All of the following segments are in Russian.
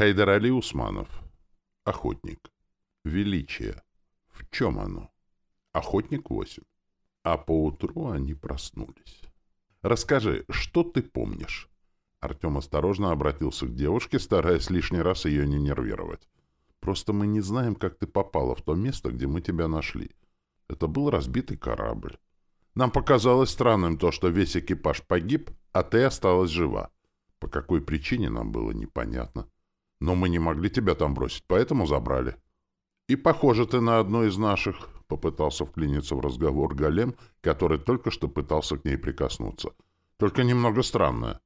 Хайдар Али Усманов. Охотник. Величие. В чем оно? Охотник 8. А поутру они проснулись. «Расскажи, что ты помнишь?» Артем осторожно обратился к девушке, стараясь лишний раз ее не нервировать. «Просто мы не знаем, как ты попала в то место, где мы тебя нашли. Это был разбитый корабль. Нам показалось странным то, что весь экипаж погиб, а ты осталась жива. По какой причине нам было непонятно. Но мы не могли тебя там бросить, поэтому забрали. И похоже ты на одну из наших, — попытался вклиниться в разговор Голем, который только что пытался к ней прикоснуться. Только немного странная.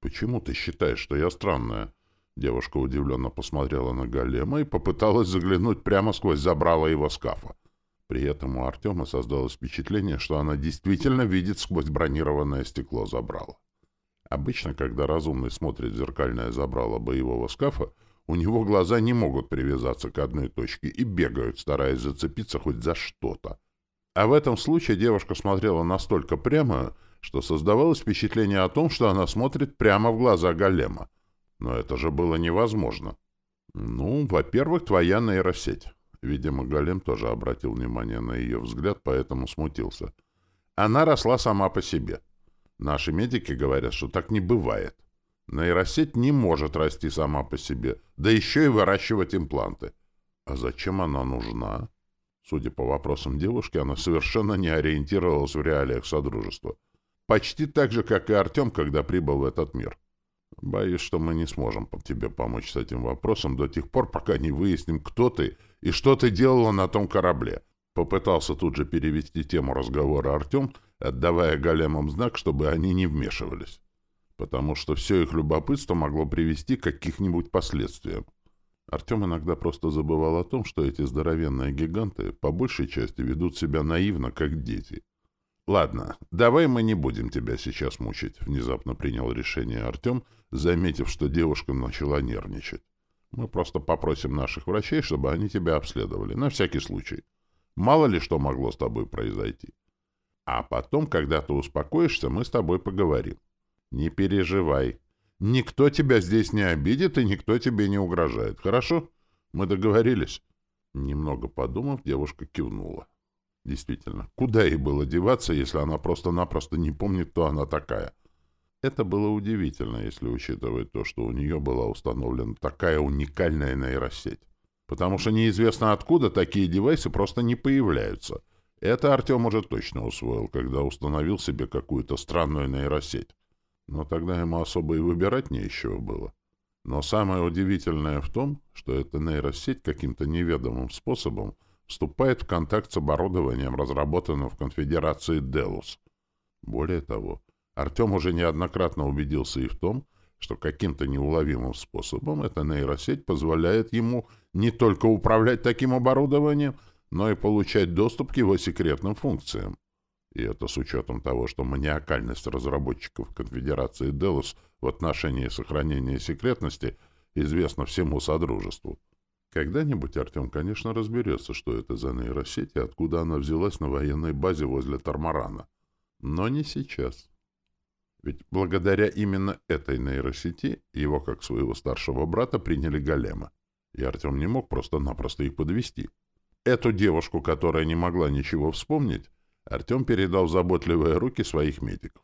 Почему ты считаешь, что я странная? Девушка удивленно посмотрела на Голема и попыталась заглянуть прямо сквозь забрала его скафа. При этом у Артема создалось впечатление, что она действительно видит сквозь бронированное стекло забрала. Обычно, когда разумный смотрит в зеркальное забрало боевого скафа, у него глаза не могут привязаться к одной точке и бегают, стараясь зацепиться хоть за что-то. А в этом случае девушка смотрела настолько прямо, что создавалось впечатление о том, что она смотрит прямо в глаза голема. Но это же было невозможно. Ну, во-первых, твоя нейросеть. Видимо, голем тоже обратил внимание на ее взгляд, поэтому смутился. Она росла сама по себе. Наши медики говорят, что так не бывает. Нейросеть не может расти сама по себе, да еще и выращивать импланты. А зачем она нужна? Судя по вопросам девушки, она совершенно не ориентировалась в реалиях Содружества. Почти так же, как и Артем, когда прибыл в этот мир. Боюсь, что мы не сможем тебе помочь с этим вопросом до тех пор, пока не выясним, кто ты и что ты делала на том корабле. Попытался тут же перевести тему разговора Артем, отдавая големам знак, чтобы они не вмешивались, потому что все их любопытство могло привести к каких-нибудь последствиям. Артем иногда просто забывал о том, что эти здоровенные гиганты по большей части ведут себя наивно, как дети. «Ладно, давай мы не будем тебя сейчас мучить», — внезапно принял решение Артем, заметив, что девушка начала нервничать. «Мы просто попросим наших врачей, чтобы они тебя обследовали, на всякий случай. Мало ли что могло с тобой произойти. А потом, когда ты успокоишься, мы с тобой поговорим. Не переживай. Никто тебя здесь не обидит, и никто тебе не угрожает. Хорошо? Мы договорились?» Немного подумав, девушка кивнула. Действительно, куда ей было деваться, если она просто-напросто не помнит, кто она такая? Это было удивительно, если учитывать то, что у нее была установлена такая уникальная нейросеть. Потому что неизвестно откуда такие девайсы просто не появляются — это Артем уже точно усвоил, когда установил себе какую-то странную нейросеть. Но тогда ему особо и выбирать нечего было. Но самое удивительное в том, что эта нейросеть каким-то неведомым способом вступает в контакт с оборудованием, разработанным в конфедерации Делус. Более того, Артем уже неоднократно убедился и в том, что каким-то неуловимым способом эта нейросеть позволяет ему не только управлять таким оборудованием, но и получать доступ к его секретным функциям. И это с учетом того, что маниакальность разработчиков Конфедерации Делос в отношении сохранения секретности известна всему Содружеству. Когда-нибудь Артем, конечно, разберется, что это за нейросеть и откуда она взялась на военной базе возле Тормарана. Но не сейчас. Ведь благодаря именно этой нейросети его, как своего старшего брата, приняли голема. И Артем не мог просто-напросто их подвести. Эту девушку, которая не могла ничего вспомнить, Артем передал в заботливые руки своих медиков.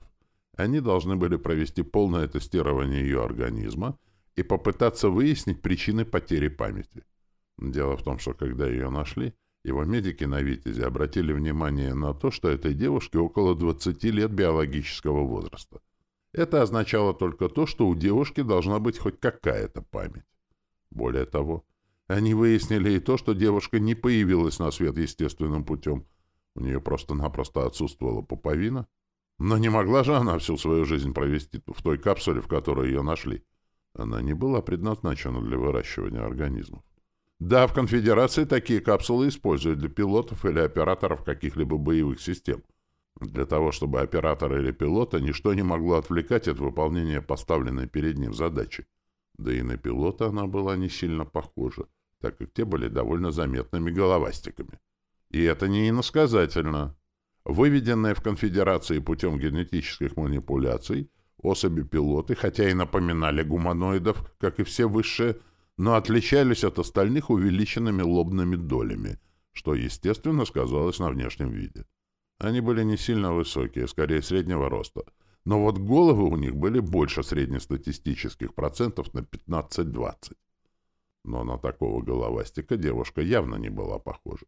Они должны были провести полное тестирование ее организма и попытаться выяснить причины потери памяти. Дело в том, что когда ее нашли, его медики на Витязе обратили внимание на то, что этой девушке около 20 лет биологического возраста. Это означало только то, что у девушки должна быть хоть какая-то память. Более того, они выяснили и то, что девушка не появилась на свет естественным путем. У нее просто-напросто отсутствовала пуповина. Но не могла же она всю свою жизнь провести в той капсуле, в которой ее нашли. Она не была предназначена для выращивания организмов. Да, в конфедерации такие капсулы используют для пилотов или операторов каких-либо боевых систем. Для того, чтобы оператора или пилота ничто не могло отвлекать от выполнения поставленной перед ним задачи. Да и на пилота она была не сильно похожа, так как те были довольно заметными головастиками. И это не иносказательно. Выведенные в конфедерации путем генетических манипуляций, особи-пилоты, хотя и напоминали гуманоидов, как и все высшие, но отличались от остальных увеличенными лобными долями, что, естественно, сказалось на внешнем виде. Они были не сильно высокие, скорее среднего роста, но вот головы у них были больше среднестатистических процентов на 15-20. Но на такого головастика девушка явно не была похожа.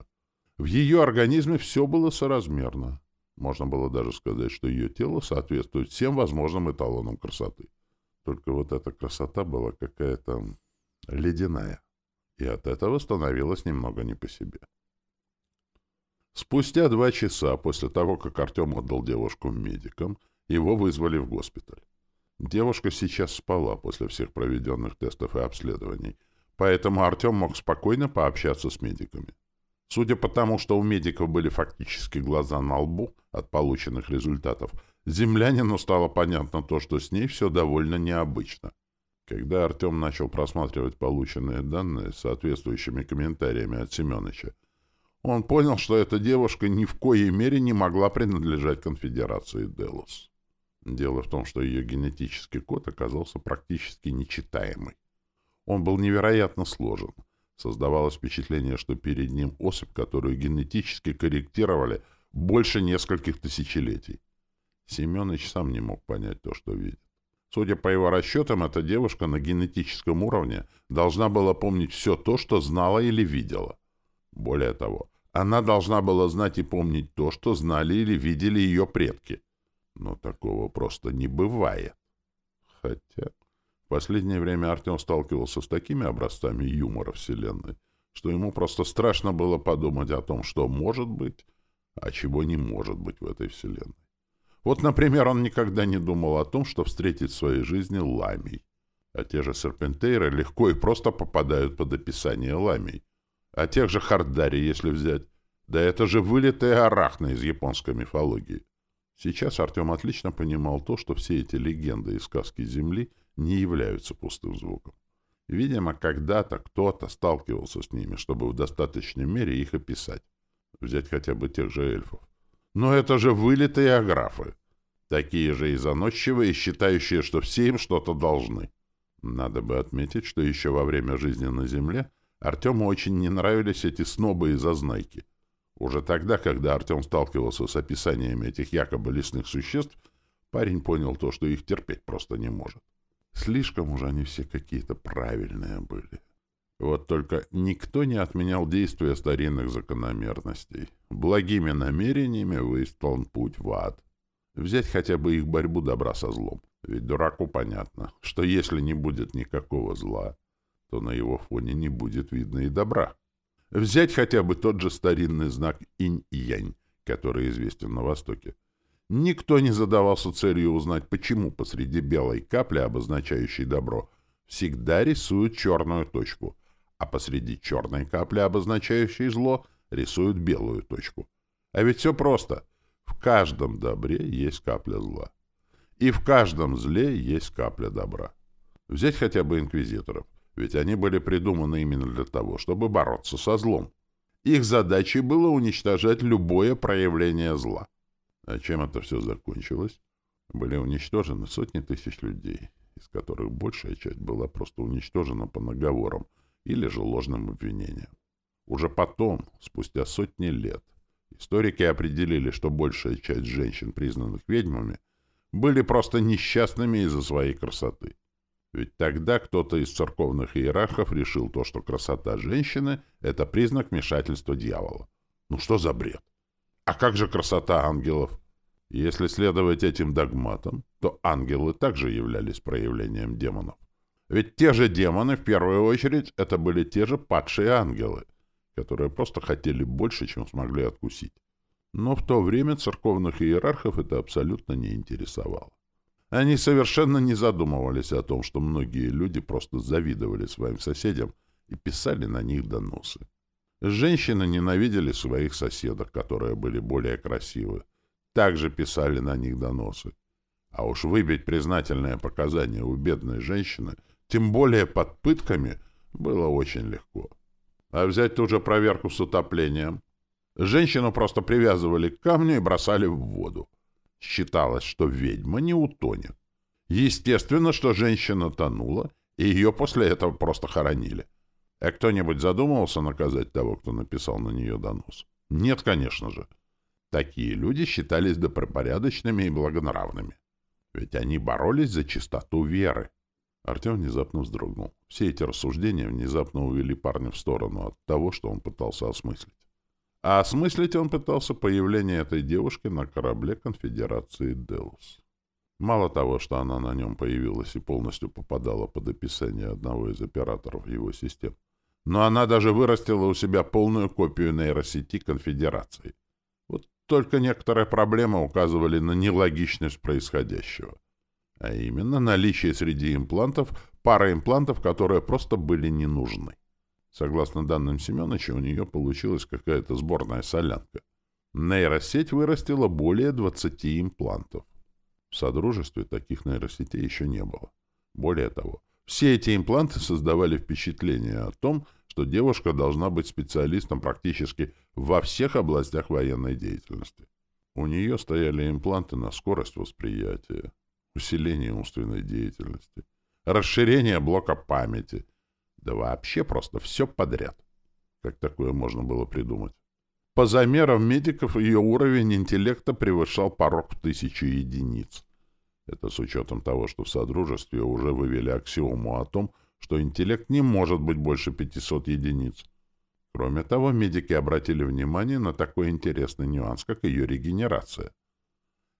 В ее организме все было соразмерно. Можно было даже сказать, что ее тело соответствует всем возможным эталонам красоты. Только вот эта красота была какая-то ледяная, и от этого становилось немного не по себе. Спустя два часа после того, как Артем отдал девушку медикам, его вызвали в госпиталь. Девушка сейчас спала после всех проведенных тестов и обследований, поэтому Артем мог спокойно пообщаться с медиками. Судя по тому, что у медиков были фактически глаза на лбу от полученных результатов, землянину стало понятно то, что с ней все довольно необычно. Когда Артем начал просматривать полученные данные с соответствующими комментариями от Семеновича, он понял, что эта девушка ни в коей мере не могла принадлежать конфедерации Делос. Дело в том, что ее генетический код оказался практически нечитаемый. Он был невероятно сложен. Создавалось впечатление, что перед ним особь, которую генетически корректировали больше нескольких тысячелетий. Семенович сам не мог понять то, что видит. Судя по его расчетам, эта девушка на генетическом уровне должна была помнить все то, что знала или видела. Более того, она должна была знать и помнить то, что знали или видели ее предки. Но такого просто не бывает. Хотя в последнее время Артем сталкивался с такими образцами юмора Вселенной, что ему просто страшно было подумать о том, что может быть, а чего не может быть в этой Вселенной. Вот, например, он никогда не думал о том, что встретит в своей жизни ламий. А те же серпентейры легко и просто попадают под описание ламий. А тех же Хардари, если взять. Да это же вылитые арахны из японской мифологии. Сейчас Артем отлично понимал то, что все эти легенды и сказки Земли не являются пустым звуком. Видимо, когда-то кто-то сталкивался с ними, чтобы в достаточной мере их описать. Взять хотя бы тех же эльфов. Но это же вылитые аграфы. Такие же и заносчивые, считающие, что все им что-то должны. Надо бы отметить, что еще во время жизни на Земле Артему очень не нравились эти снобы и зазнайки. Уже тогда, когда Артем сталкивался с описаниями этих якобы лесных существ, парень понял то, что их терпеть просто не может. Слишком уже они все какие-то правильные были. Вот только никто не отменял действия старинных закономерностей. Благими намерениями выстлан путь в ад. Взять хотя бы их борьбу добра со злом. Ведь дураку понятно, что если не будет никакого зла, то на его фоне не будет видно и добра. Взять хотя бы тот же старинный знак инь и янь, который известен на Востоке. Никто не задавался целью узнать, почему посреди белой капли, обозначающей добро, всегда рисуют черную точку, а посреди черной капли, обозначающей зло, рисуют белую точку. А ведь все просто. В каждом добре есть капля зла. И в каждом зле есть капля добра. Взять хотя бы инквизиторов ведь они были придуманы именно для того, чтобы бороться со злом. Их задачей было уничтожать любое проявление зла. А чем это все закончилось? Были уничтожены сотни тысяч людей, из которых большая часть была просто уничтожена по наговорам или же ложным обвинениям. Уже потом, спустя сотни лет, историки определили, что большая часть женщин, признанных ведьмами, были просто несчастными из-за своей красоты. Ведь тогда кто-то из церковных иерархов решил то, что красота женщины — это признак вмешательства дьявола. Ну что за бред? А как же красота ангелов? Если следовать этим догматам, то ангелы также являлись проявлением демонов. Ведь те же демоны, в первую очередь, это были те же падшие ангелы, которые просто хотели больше, чем смогли откусить. Но в то время церковных иерархов это абсолютно не интересовало. Они совершенно не задумывались о том, что многие люди просто завидовали своим соседям и писали на них доносы. Женщины ненавидели своих соседок, которые были более красивы. Также писали на них доносы. А уж выбить признательные показания у бедной женщины, тем более под пытками, было очень легко. А взять ту же проверку с утоплением. Женщину просто привязывали к камню и бросали в воду. Считалось, что ведьма не утонет. Естественно, что женщина тонула, и ее после этого просто хоронили. А кто-нибудь задумывался наказать того, кто написал на нее донос? Нет, конечно же. Такие люди считались добропорядочными и благонравными. Ведь они боролись за чистоту веры. Артем внезапно вздрогнул. Все эти рассуждения внезапно увели парня в сторону от того, что он пытался осмыслить. А осмыслить он пытался появление этой девушки на корабле конфедерации «Делус». Мало того, что она на нем появилась и полностью попадала под описание одного из операторов его систем, но она даже вырастила у себя полную копию нейросети конфедерации. Вот только некоторые проблемы указывали на нелогичность происходящего. А именно наличие среди имплантов пары имплантов, которые просто были не нужны. Согласно данным Семеновича, у нее получилась какая-то сборная солянка. Нейросеть вырастила более 20 имплантов. В Содружестве таких нейросетей еще не было. Более того, все эти импланты создавали впечатление о том, что девушка должна быть специалистом практически во всех областях военной деятельности. У нее стояли импланты на скорость восприятия, усиление умственной деятельности, расширение блока памяти, да вообще просто все подряд. Как такое можно было придумать? По замерам медиков ее уровень интеллекта превышал порог в тысячу единиц. Это с учетом того, что в Содружестве уже вывели аксиому о том, что интеллект не может быть больше 500 единиц. Кроме того, медики обратили внимание на такой интересный нюанс, как ее регенерация.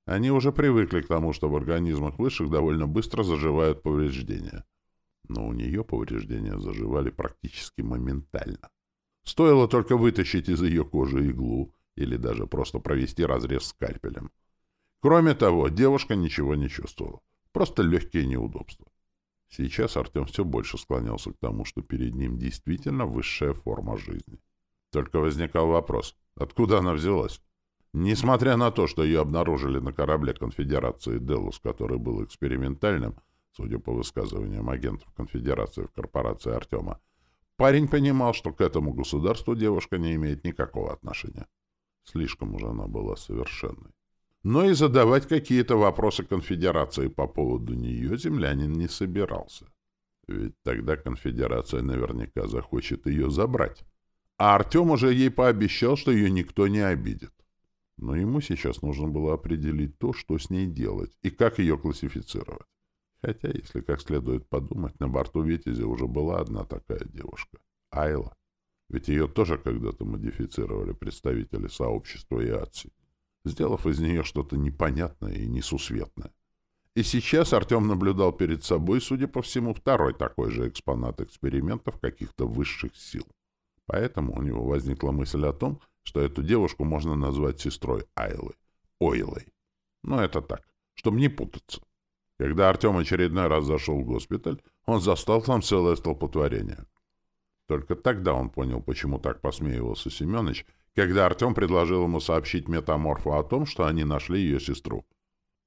Они уже привыкли к тому, что в организмах высших довольно быстро заживают повреждения. Но у нее повреждения заживали практически моментально. Стоило только вытащить из ее кожи иглу или даже просто провести разрез скальпелем. Кроме того, девушка ничего не чувствовала. Просто легкие неудобства. Сейчас Артем все больше склонялся к тому, что перед ним действительно высшая форма жизни. Только возникал вопрос, откуда она взялась? Несмотря на то, что ее обнаружили на корабле конфедерации «Делус», который был экспериментальным, судя по высказываниям агентов конфедерации в корпорации Артема, парень понимал, что к этому государству девушка не имеет никакого отношения. Слишком уже она была совершенной но и задавать какие-то вопросы конфедерации по поводу нее землянин не собирался. Ведь тогда конфедерация наверняка захочет ее забрать. А Артем уже ей пообещал, что ее никто не обидит. Но ему сейчас нужно было определить то, что с ней делать и как ее классифицировать. Хотя, если как следует подумать, на борту «Витязя» уже была одна такая девушка — Айла. Ведь ее тоже когда-то модифицировали представители сообщества ИАЦИ сделав из нее что-то непонятное и несусветное. И сейчас Артем наблюдал перед собой, судя по всему, второй такой же экспонат экспериментов каких-то высших сил. Поэтому у него возникла мысль о том, что эту девушку можно назвать сестрой Айлы, Ойлой. Но это так, чтобы не путаться. Когда Артем очередной раз зашел в госпиталь, он застал там целое столпотворение. Только тогда он понял, почему так посмеивался Семенович когда Артем предложил ему сообщить метаморфу о том, что они нашли ее сестру.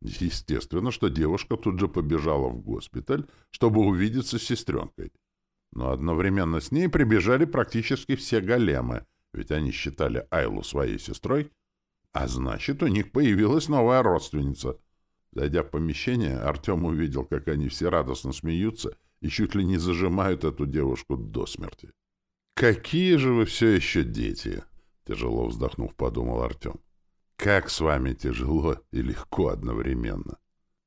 Естественно, что девушка тут же побежала в госпиталь, чтобы увидеться с сестренкой. Но одновременно с ней прибежали практически все големы, ведь они считали Айлу своей сестрой, а значит, у них появилась новая родственница. Зайдя в помещение, Артем увидел, как они все радостно смеются и чуть ли не зажимают эту девушку до смерти. «Какие же вы все еще дети!» Тяжело вздохнув, подумал Артем. Как с вами тяжело и легко одновременно.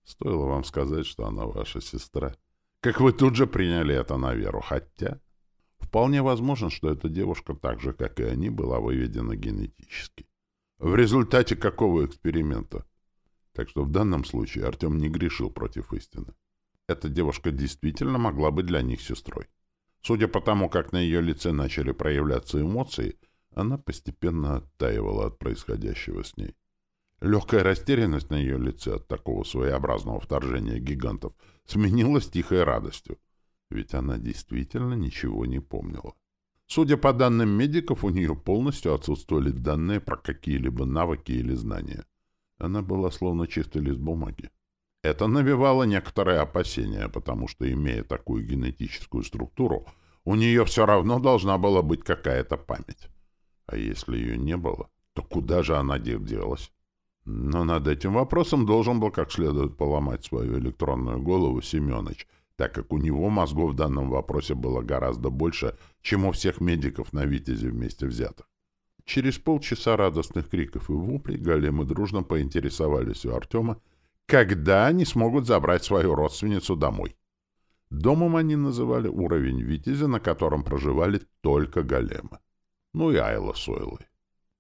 Стоило вам сказать, что она ваша сестра. Как вы тут же приняли это на веру, хотя... Вполне возможно, что эта девушка так же, как и они, была выведена генетически. В результате какого эксперимента? Так что в данном случае Артем не грешил против истины. Эта девушка действительно могла быть для них сестрой. Судя по тому, как на ее лице начали проявляться эмоции, она постепенно оттаивала от происходящего с ней. Легкая растерянность на ее лице от такого своеобразного вторжения гигантов сменилась тихой радостью, ведь она действительно ничего не помнила. Судя по данным медиков, у нее полностью отсутствовали данные про какие-либо навыки или знания. Она была словно чистый лист бумаги. Это навевало некоторые опасения, потому что, имея такую генетическую структуру, у нее все равно должна была быть какая-то память. А если ее не было, то куда же она делась? Но над этим вопросом должен был как следует поломать свою электронную голову Семенович, так как у него мозгов в данном вопросе было гораздо больше, чем у всех медиков на Витязе вместе взятых. Через полчаса радостных криков и воплей големы дружно поинтересовались у Артема, когда они смогут забрать свою родственницу домой. Домом они называли уровень Витязя, на котором проживали только големы. Ну и Айла с Ойлой.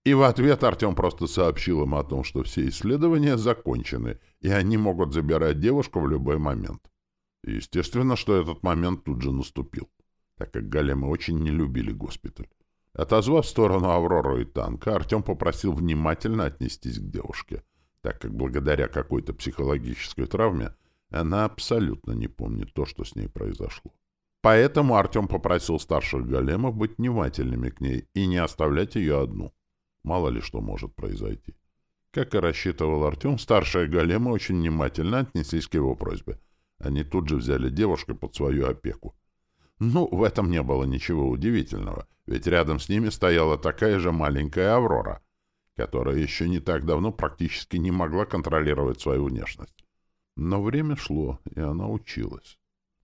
И в ответ Артем просто сообщил им о том, что все исследования закончены, и они могут забирать девушку в любой момент. естественно, что этот момент тут же наступил, так как големы очень не любили госпиталь. Отозвав в сторону Аврору и танка, Артем попросил внимательно отнестись к девушке, так как благодаря какой-то психологической травме она абсолютно не помнит то, что с ней произошло. Поэтому Артем попросил старших големов быть внимательными к ней и не оставлять ее одну. Мало ли что может произойти. Как и рассчитывал Артем, старшие големы очень внимательно отнеслись к его просьбе. Они тут же взяли девушку под свою опеку. Ну, в этом не было ничего удивительного, ведь рядом с ними стояла такая же маленькая Аврора, которая еще не так давно практически не могла контролировать свою внешность. Но время шло, и она училась.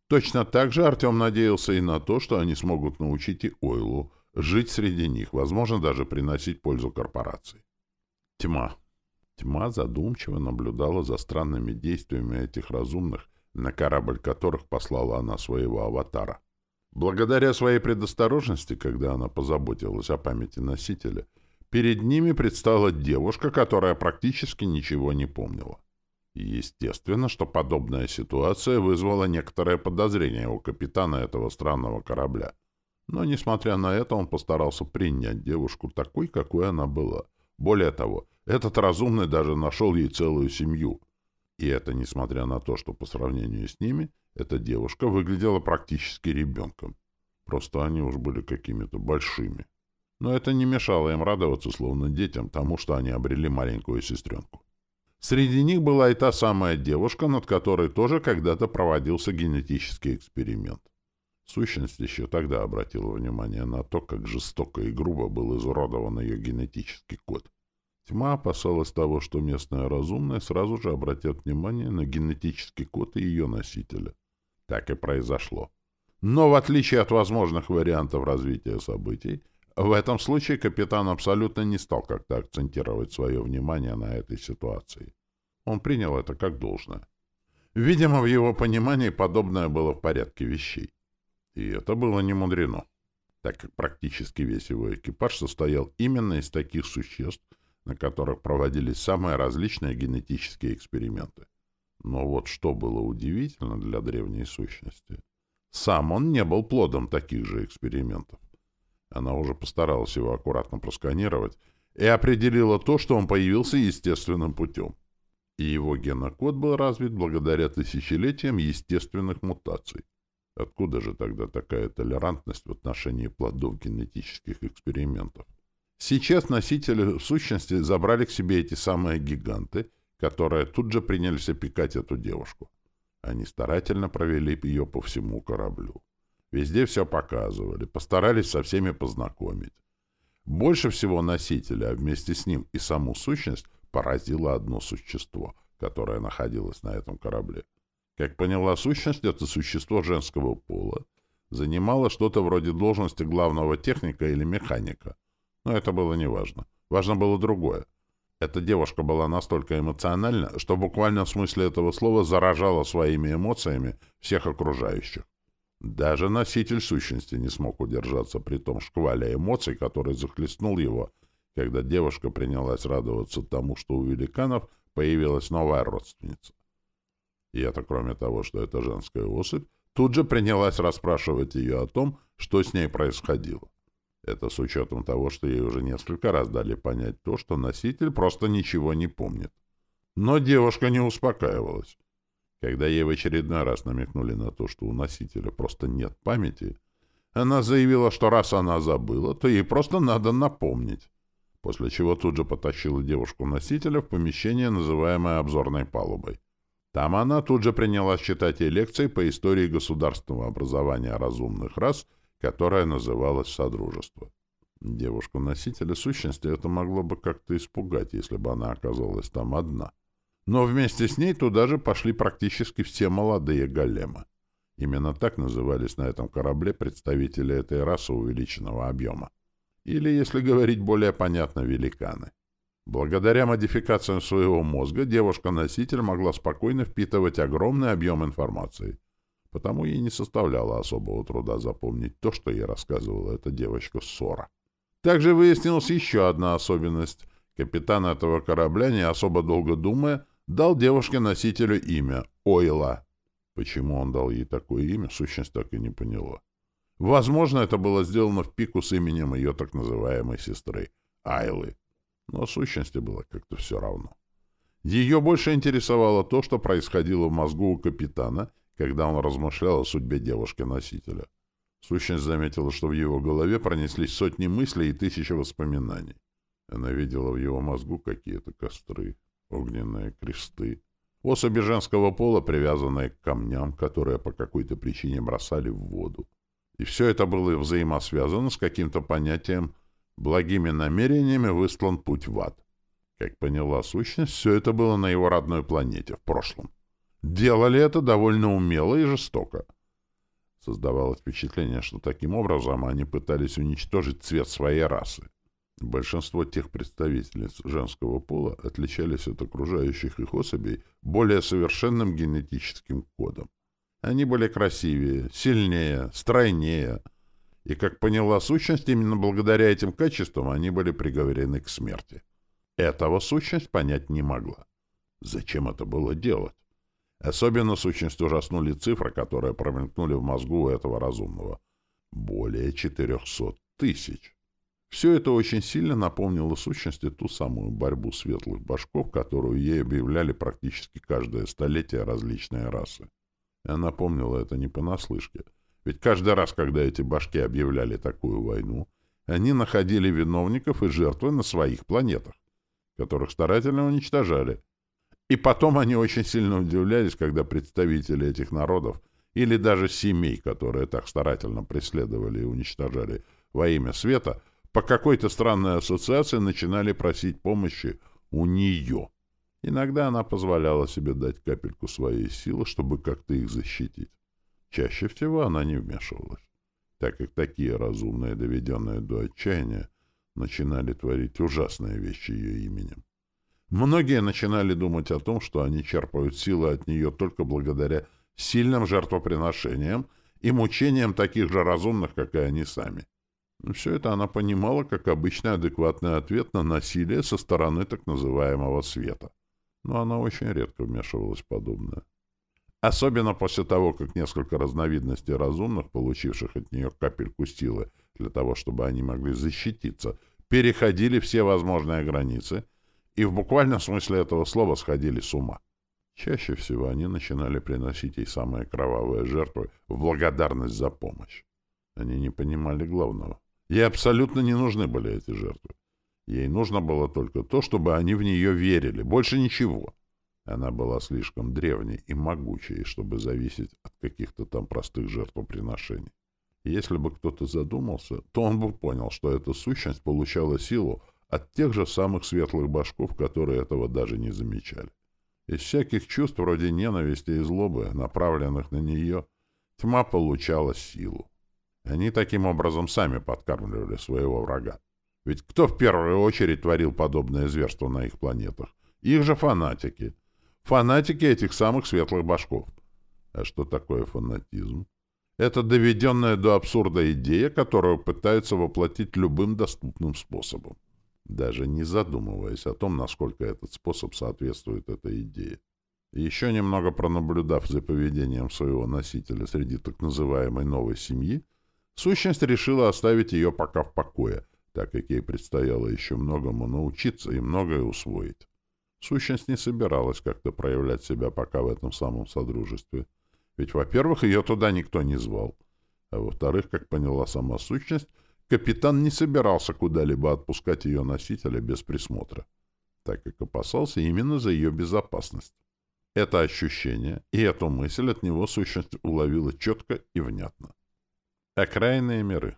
Точно так же Артем надеялся и на то, что они смогут научить и Ойлу жить среди них, возможно, даже приносить пользу корпорации. Тьма. Тьма задумчиво наблюдала за странными действиями этих разумных, на корабль которых послала она своего аватара. Благодаря своей предосторожности, когда она позаботилась о памяти носителя, перед ними предстала девушка, которая практически ничего не помнила. Естественно, что подобная ситуация вызвала некоторое подозрение у капитана этого странного корабля. Но, несмотря на это, он постарался принять девушку такой, какой она была. Более того, этот разумный даже нашел ей целую семью. И это несмотря на то, что по сравнению с ними, эта девушка выглядела практически ребенком. Просто они уж были какими-то большими. Но это не мешало им радоваться, словно детям, тому, что они обрели маленькую сестренку. Среди них была и та самая девушка, над которой тоже когда-то проводился генетический эксперимент. Сущность еще тогда обратила внимание на то, как жестоко и грубо был изуродован ее генетический код. Тьма опасалась того, что местная разумная сразу же обратят внимание на генетический код и ее носителя. Так и произошло. Но в отличие от возможных вариантов развития событий, в этом случае капитан абсолютно не стал как-то акцентировать свое внимание на этой ситуации. Он принял это как должное. Видимо, в его понимании подобное было в порядке вещей. И это было не мудрено, так как практически весь его экипаж состоял именно из таких существ, на которых проводились самые различные генетические эксперименты. Но вот что было удивительно для древней сущности. Сам он не был плодом таких же экспериментов. Она уже постаралась его аккуратно просканировать и определила то, что он появился естественным путем. И его генокод был развит благодаря тысячелетиям естественных мутаций. Откуда же тогда такая толерантность в отношении плодов генетических экспериментов? Сейчас носители сущности забрали к себе эти самые гиганты, которые тут же принялись опекать эту девушку. Они старательно провели ее по всему кораблю. Везде все показывали, постарались со всеми познакомить. Больше всего носителя, а вместе с ним и саму сущность, поразило одно существо, которое находилось на этом корабле. Как поняла сущность, это существо женского пола занимало что-то вроде должности главного техника или механика. Но это было неважно. Важно было другое. Эта девушка была настолько эмоциональна, что буквально в смысле этого слова заражала своими эмоциями всех окружающих. Даже носитель сущности не смог удержаться при том шквале эмоций, который захлестнул его, когда девушка принялась радоваться тому, что у великанов появилась новая родственница. И это, кроме того, что это женская особь, тут же принялась расспрашивать ее о том, что с ней происходило. Это с учетом того, что ей уже несколько раз дали понять то, что носитель просто ничего не помнит. Но девушка не успокаивалась. Когда ей в очередной раз намекнули на то, что у носителя просто нет памяти, она заявила, что раз она забыла, то ей просто надо напомнить, после чего тут же потащила девушку-носителя в помещение, называемое обзорной палубой. Там она тут же принялась читать ей лекции по истории государственного образования разумных рас, которая называлась «Содружество». Девушку-носителя сущности это могло бы как-то испугать, если бы она оказалась там одна. Но вместе с ней туда же пошли практически все молодые големы. Именно так назывались на этом корабле представители этой расы увеличенного объема. Или, если говорить более понятно, великаны. Благодаря модификациям своего мозга девушка-носитель могла спокойно впитывать огромный объем информации. Потому ей не составляло особого труда запомнить то, что ей рассказывала эта девочка Сора. Также выяснилась еще одна особенность. Капитан этого корабля, не особо долго думая, дал девушке-носителю имя — Ойла. Почему он дал ей такое имя, сущность так и не поняла. Возможно, это было сделано в пику с именем ее так называемой сестры — Айлы. Но сущности было как-то все равно. Ее больше интересовало то, что происходило в мозгу у капитана, когда он размышлял о судьбе девушки-носителя. Сущность заметила, что в его голове пронеслись сотни мыслей и тысячи воспоминаний. Она видела в его мозгу какие-то костры, огненные кресты, особи женского пола, привязанные к камням, которые по какой-то причине бросали в воду. И все это было взаимосвязано с каким-то понятием «благими намерениями выстлан путь в ад». Как поняла сущность, все это было на его родной планете, в прошлом. Делали это довольно умело и жестоко. Создавалось впечатление, что таким образом они пытались уничтожить цвет своей расы. Большинство тех представительниц женского пола отличались от окружающих их особей более совершенным генетическим кодом. Они были красивее, сильнее, стройнее, и, как поняла сущность, именно благодаря этим качествам они были приговорены к смерти. Этого сущность понять не могла. Зачем это было делать? Особенно сущность ужаснули цифры, которые промелькнули в мозгу у этого разумного. Более четырехсот тысяч. Все это очень сильно напомнило сущности ту самую борьбу светлых башков, которую ей объявляли практически каждое столетие различные расы. Она помнила это не понаслышке. Ведь каждый раз, когда эти башки объявляли такую войну, они находили виновников и жертвы на своих планетах, которых старательно уничтожали. И потом они очень сильно удивлялись, когда представители этих народов или даже семей, которые так старательно преследовали и уничтожали во имя света, по какой-то странной ассоциации начинали просить помощи у нее. Иногда она позволяла себе дать капельку своей силы, чтобы как-то их защитить. Чаще всего она не вмешивалась, так как такие разумные, доведенные до отчаяния, начинали творить ужасные вещи ее именем. Многие начинали думать о том, что они черпают силы от нее только благодаря сильным жертвоприношениям и мучениям таких же разумных, как и они сами. Все это она понимала как обычный адекватный ответ на насилие со стороны так называемого света. Но она очень редко вмешивалась в подобное. Особенно после того, как несколько разновидностей разумных, получивших от нее капельку силы для того, чтобы они могли защититься, переходили все возможные границы и в буквальном смысле этого слова сходили с ума. Чаще всего они начинали приносить ей самые кровавые жертвы в благодарность за помощь. Они не понимали главного. Ей абсолютно не нужны были эти жертвы. Ей нужно было только то, чтобы они в нее верили, больше ничего. Она была слишком древней и могучей, чтобы зависеть от каких-то там простых жертвоприношений. Если бы кто-то задумался, то он бы понял, что эта сущность получала силу от тех же самых светлых башков, которые этого даже не замечали. Из всяких чувств вроде ненависти и злобы, направленных на нее, тьма получала силу. Они таким образом сами подкармливали своего врага. Ведь кто в первую очередь творил подобное зверство на их планетах? Их же фанатики. Фанатики этих самых светлых башков. А что такое фанатизм? Это доведенная до абсурда идея, которую пытаются воплотить любым доступным способом, даже не задумываясь о том, насколько этот способ соответствует этой идее. Еще немного пронаблюдав за поведением своего носителя среди так называемой новой семьи, Сущность решила оставить ее пока в покое, так как ей предстояло еще многому научиться и многое усвоить. Сущность не собиралась как-то проявлять себя пока в этом самом содружестве. Ведь, во-первых, ее туда никто не звал. А во-вторых, как поняла сама сущность, капитан не собирался куда-либо отпускать ее носителя без присмотра, так как опасался именно за ее безопасность. Это ощущение и эту мысль от него сущность уловила четко и внятно. Окраинные миры.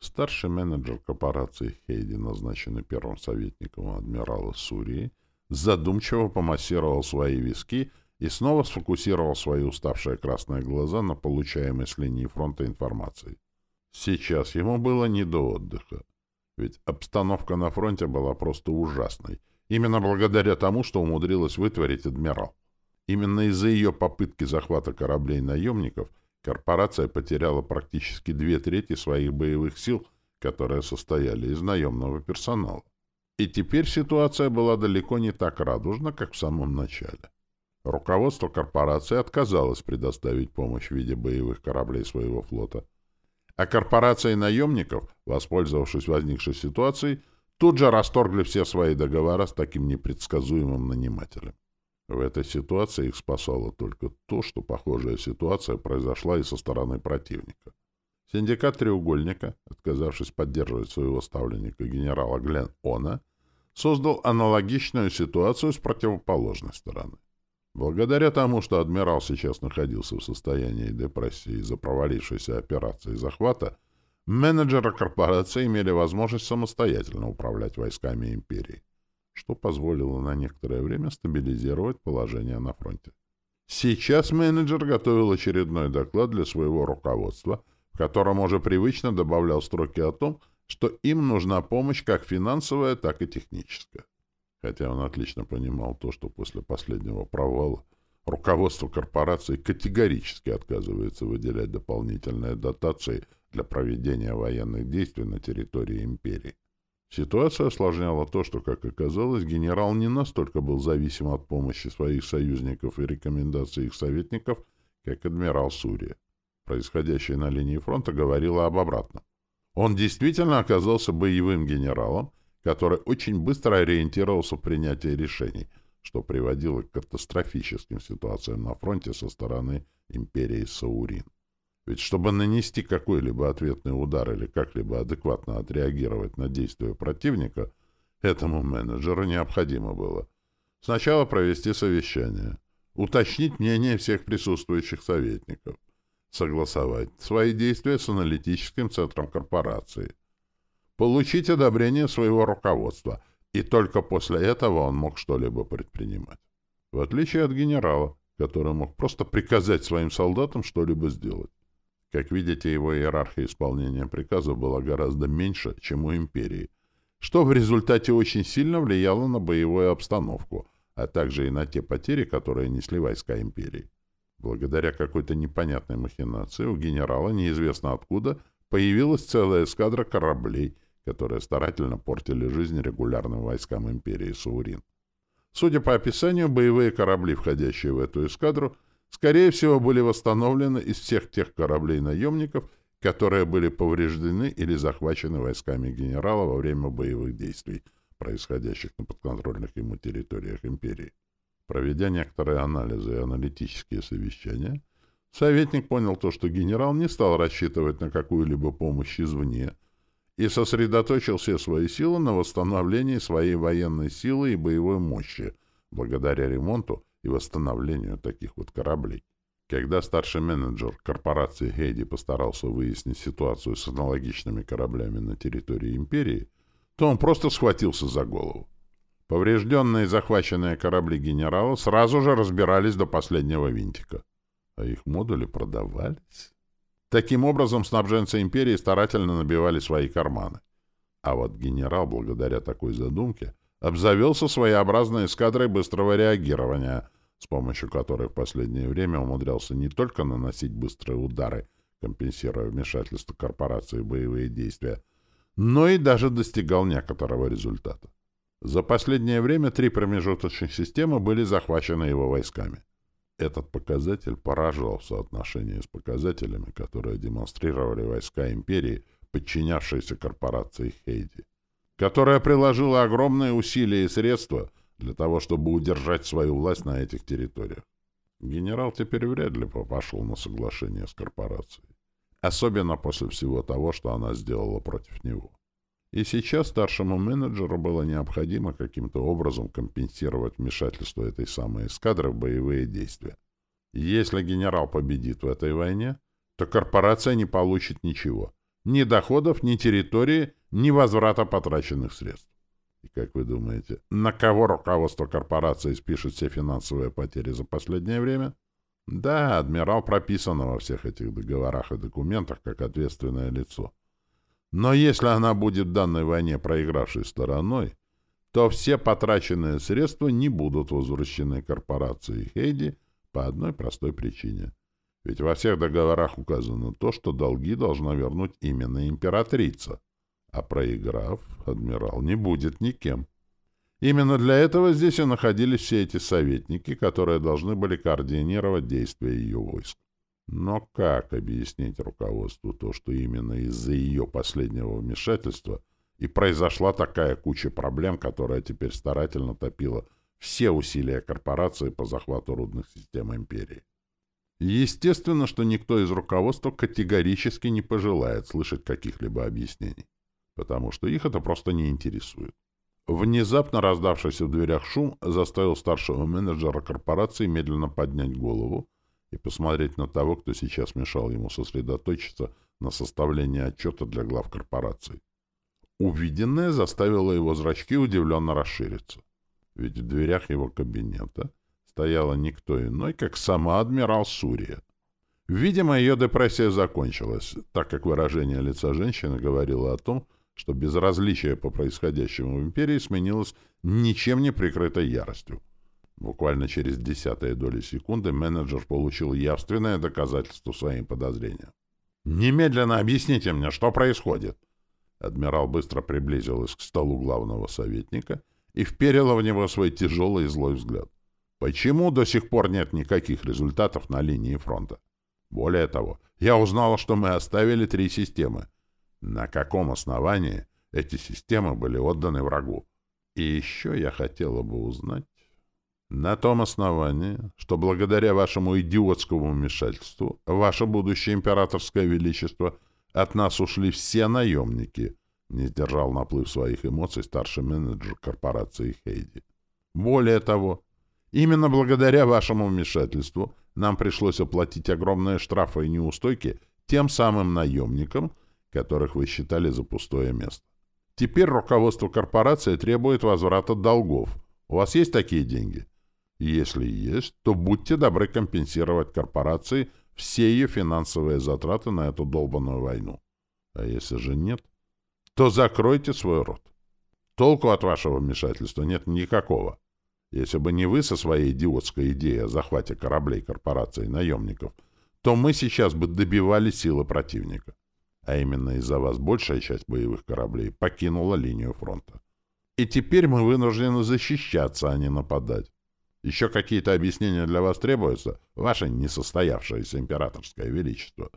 Старший менеджер корпорации Хейди, назначенный первым советником адмирала Сурии, задумчиво помассировал свои виски и снова сфокусировал свои уставшие красные глаза на получаемой с линии фронта информации. Сейчас ему было не до отдыха, ведь обстановка на фронте была просто ужасной, именно благодаря тому, что умудрилась вытворить адмирал. Именно из-за ее попытки захвата кораблей наемников корпорация потеряла практически две трети своих боевых сил, которые состояли из наемного персонала. И теперь ситуация была далеко не так радужна, как в самом начале. Руководство корпорации отказалось предоставить помощь в виде боевых кораблей своего флота. А корпорации наемников, воспользовавшись возникшей ситуацией, тут же расторгли все свои договора с таким непредсказуемым нанимателем. В этой ситуации их спасало только то, что похожая ситуация произошла и со стороны противника. Синдикат «Треугольника», отказавшись поддерживать своего ставленника генерала Глен Она, создал аналогичную ситуацию с противоположной стороны. Благодаря тому, что адмирал сейчас находился в состоянии депрессии из-за провалившейся операции захвата, менеджеры корпорации имели возможность самостоятельно управлять войсками империи, что позволило на некоторое время стабилизировать положение на фронте. Сейчас менеджер готовил очередной доклад для своего руководства, в котором уже привычно добавлял строки о том, что им нужна помощь как финансовая, так и техническая хотя он отлично понимал то, что после последнего провала руководство корпорации категорически отказывается выделять дополнительные дотации для проведения военных действий на территории империи. Ситуацию осложняло то, что, как оказалось, генерал не настолько был зависим от помощи своих союзников и рекомендаций их советников, как адмирал Сурия. Происходящее на линии фронта говорило об обратном. Он действительно оказался боевым генералом, который очень быстро ориентировался в принятии решений, что приводило к катастрофическим ситуациям на фронте со стороны империи Саурин. Ведь чтобы нанести какой-либо ответный удар или как-либо адекватно отреагировать на действия противника, этому менеджеру необходимо было сначала провести совещание, уточнить мнение всех присутствующих советников, согласовать свои действия с аналитическим центром корпорации, получить одобрение своего руководства, и только после этого он мог что-либо предпринимать. В отличие от генерала, который мог просто приказать своим солдатам что-либо сделать. Как видите, его иерархия исполнения приказов была гораздо меньше, чем у империи, что в результате очень сильно влияло на боевую обстановку, а также и на те потери, которые несли войска империи. Благодаря какой-то непонятной махинации у генерала неизвестно откуда появилась целая эскадра кораблей — которые старательно портили жизнь регулярным войскам империи Саурин. Судя по описанию, боевые корабли, входящие в эту эскадру, скорее всего, были восстановлены из всех тех кораблей-наемников, которые были повреждены или захвачены войсками генерала во время боевых действий, происходящих на подконтрольных ему территориях империи. Проведя некоторые анализы и аналитические совещания, советник понял то, что генерал не стал рассчитывать на какую-либо помощь извне, и сосредоточил все свои силы на восстановлении своей военной силы и боевой мощи, благодаря ремонту и восстановлению таких вот кораблей. Когда старший менеджер корпорации Хейди постарался выяснить ситуацию с аналогичными кораблями на территории империи, то он просто схватился за голову. Поврежденные и захваченные корабли генерала сразу же разбирались до последнего винтика. А их модули продавались. Таким образом, снабженцы империи старательно набивали свои карманы. А вот генерал, благодаря такой задумке, обзавелся своеобразной эскадрой быстрого реагирования, с помощью которой в последнее время умудрялся не только наносить быстрые удары, компенсируя вмешательство корпорации в боевые действия, но и даже достигал некоторого результата. За последнее время три промежуточных системы были захвачены его войсками. Этот показатель поражал в соотношении с показателями, которые демонстрировали войска империи, подчинявшиеся корпорации Хейди, которая приложила огромные усилия и средства для того, чтобы удержать свою власть на этих территориях. Генерал теперь вряд ли пошел на соглашение с корпорацией, особенно после всего того, что она сделала против него. И сейчас старшему менеджеру было необходимо каким-то образом компенсировать вмешательство этой самой эскадры в боевые действия. Если генерал победит в этой войне, то корпорация не получит ничего. Ни доходов, ни территории, ни возврата потраченных средств. И как вы думаете, на кого руководство корпорации спишет все финансовые потери за последнее время? Да, адмирал прописан во всех этих договорах и документах как ответственное лицо. Но если она будет в данной войне проигравшей стороной, то все потраченные средства не будут возвращены корпорации Хейди по одной простой причине. Ведь во всех договорах указано то, что долги должна вернуть именно императрица, а проиграв, адмирал не будет никем. Именно для этого здесь и находились все эти советники, которые должны были координировать действия ее войск. Но как объяснить руководству то, что именно из-за ее последнего вмешательства и произошла такая куча проблем, которая теперь старательно топила все усилия корпорации по захвату рудных систем империи? Естественно, что никто из руководства категорически не пожелает слышать каких-либо объяснений, потому что их это просто не интересует. Внезапно раздавшийся в дверях шум заставил старшего менеджера корпорации медленно поднять голову и посмотреть на того, кто сейчас мешал ему сосредоточиться на составлении отчета для глав корпорации. Увиденное заставило его зрачки удивленно расшириться, ведь в дверях его кабинета стояла никто иной, как сама адмирал Сурия. Видимо, ее депрессия закончилась, так как выражение лица женщины говорило о том, что безразличие по происходящему в империи сменилось ничем не прикрытой яростью. Буквально через десятые доли секунды менеджер получил явственное доказательство своим подозрениям. «Немедленно объясните мне, что происходит!» Адмирал быстро приблизилась к столу главного советника и вперила в него свой тяжелый и злой взгляд. Почему до сих пор нет никаких результатов на линии фронта? Более того, я узнала, что мы оставили три системы. На каком основании эти системы были отданы врагу? И еще я хотела бы узнать... На том основании, что благодаря вашему идиотскому вмешательству, ваше будущее императорское величество, от нас ушли все наемники, не сдержал наплыв своих эмоций старший менеджер корпорации Хейди. Более того, Именно благодаря вашему вмешательству нам пришлось оплатить огромные штрафы и неустойки тем самым наемникам, которых вы считали за пустое место. Теперь руководство корпорации требует возврата долгов. У вас есть такие деньги? Если есть, то будьте добры компенсировать корпорации все ее финансовые затраты на эту долбанную войну. А если же нет, то закройте свой рот. Толку от вашего вмешательства нет никакого. Если бы не вы со своей идиотской идеей о захвате кораблей корпорации наемников, то мы сейчас бы добивали силы противника. А именно из-за вас большая часть боевых кораблей покинула линию фронта. И теперь мы вынуждены защищаться, а не нападать. Еще какие-то объяснения для вас требуются, ваше несостоявшееся императорское величество.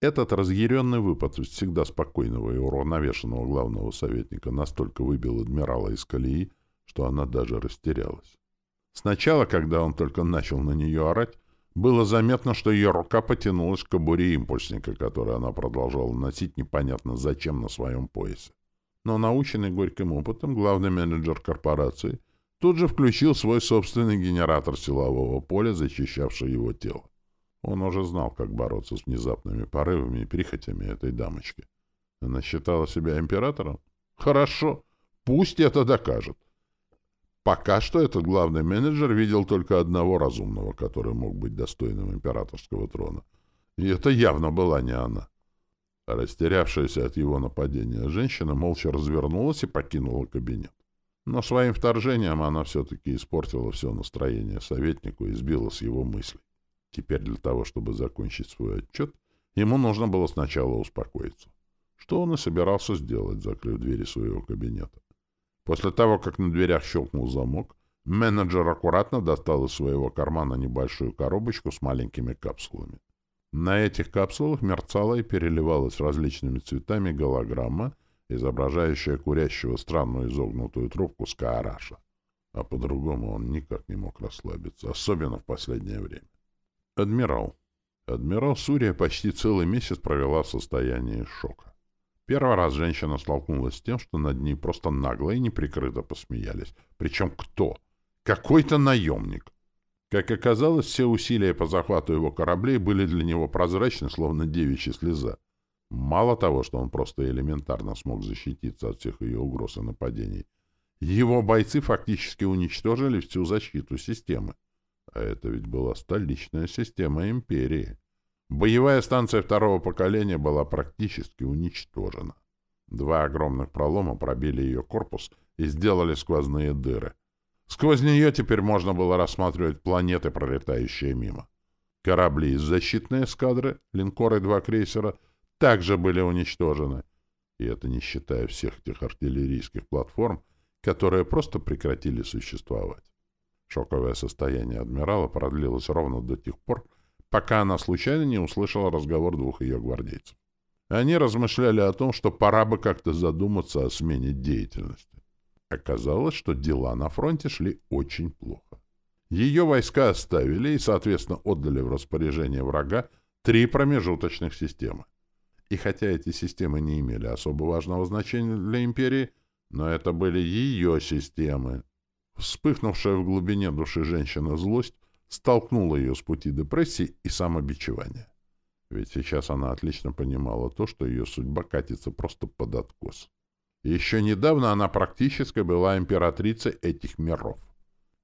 Этот разъяренный выпад всегда спокойного и уравновешенного главного советника настолько выбил адмирала из колеи, что она даже растерялась. Сначала, когда он только начал на нее орать, было заметно, что ее рука потянулась к кобуре импульсника, который она продолжала носить непонятно зачем на своем поясе. Но наученный горьким опытом главный менеджер корпорации тут же включил свой собственный генератор силового поля, защищавший его тело. Он уже знал, как бороться с внезапными порывами и прихотями этой дамочки. Она считала себя императором? Хорошо, пусть это докажет. Пока что этот главный менеджер видел только одного разумного, который мог быть достойным императорского трона. И это явно была не она. Растерявшаяся от его нападения женщина молча развернулась и покинула кабинет. Но своим вторжением она все-таки испортила все настроение советнику и сбила с его мыслей. Теперь для того, чтобы закончить свой отчет, ему нужно было сначала успокоиться. Что он и собирался сделать, закрыв двери своего кабинета. После того, как на дверях щелкнул замок, менеджер аккуратно достал из своего кармана небольшую коробочку с маленькими капсулами. На этих капсулах мерцала и переливалась различными цветами голограмма, изображающая курящего странную изогнутую трубку с каараша. А по-другому он никак не мог расслабиться, особенно в последнее время. Адмирал. Адмирал Сурия почти целый месяц провела в состоянии шока. Первый раз женщина столкнулась с тем, что над ней просто нагло и неприкрыто посмеялись. Причем кто? Какой-то наемник. Как оказалось, все усилия по захвату его кораблей были для него прозрачны, словно девичья слеза. Мало того, что он просто элементарно смог защититься от всех ее угроз и нападений, Его бойцы фактически уничтожили всю защиту системы. А это ведь была столичная система империи. Боевая станция второго поколения была практически уничтожена. Два огромных пролома пробили ее корпус и сделали сквозные дыры. Сквозь нее теперь можно было рассматривать планеты, пролетающие мимо. Корабли из защитной эскадры, линкоры два крейсера, также были уничтожены. И это не считая всех этих артиллерийских платформ, которые просто прекратили существовать. Шоковое состояние адмирала продлилось ровно до тех пор, пока она случайно не услышала разговор двух ее гвардейцев. Они размышляли о том, что пора бы как-то задуматься о смене деятельности. Оказалось, что дела на фронте шли очень плохо. Ее войска оставили и, соответственно, отдали в распоряжение врага три промежуточных системы. И хотя эти системы не имели особо важного значения для империи, но это были ее системы. Вспыхнувшая в глубине души женщина злость столкнула ее с пути депрессии и самобичевания. Ведь сейчас она отлично понимала то, что ее судьба катится просто под откос. Еще недавно она практически была императрицей этих миров.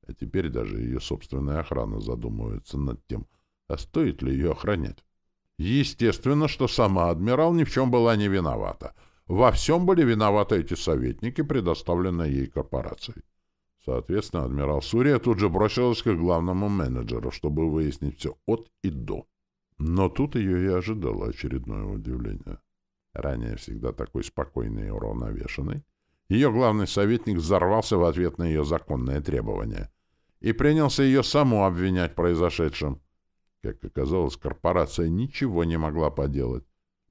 А теперь даже ее собственная охрана задумывается над тем, а стоит ли ее охранять. Естественно, что сама адмирал ни в чем была не виновата. Во всем были виноваты эти советники, предоставленные ей корпорацией. Соответственно, адмирал Сурия тут же бросилась к главному менеджеру, чтобы выяснить все от и до. Но тут ее и ожидало очередное удивление. Ранее всегда такой спокойный и уравновешенный, ее главный советник взорвался в ответ на ее законные требования и принялся ее саму обвинять в произошедшем. Как оказалось, корпорация ничего не могла поделать.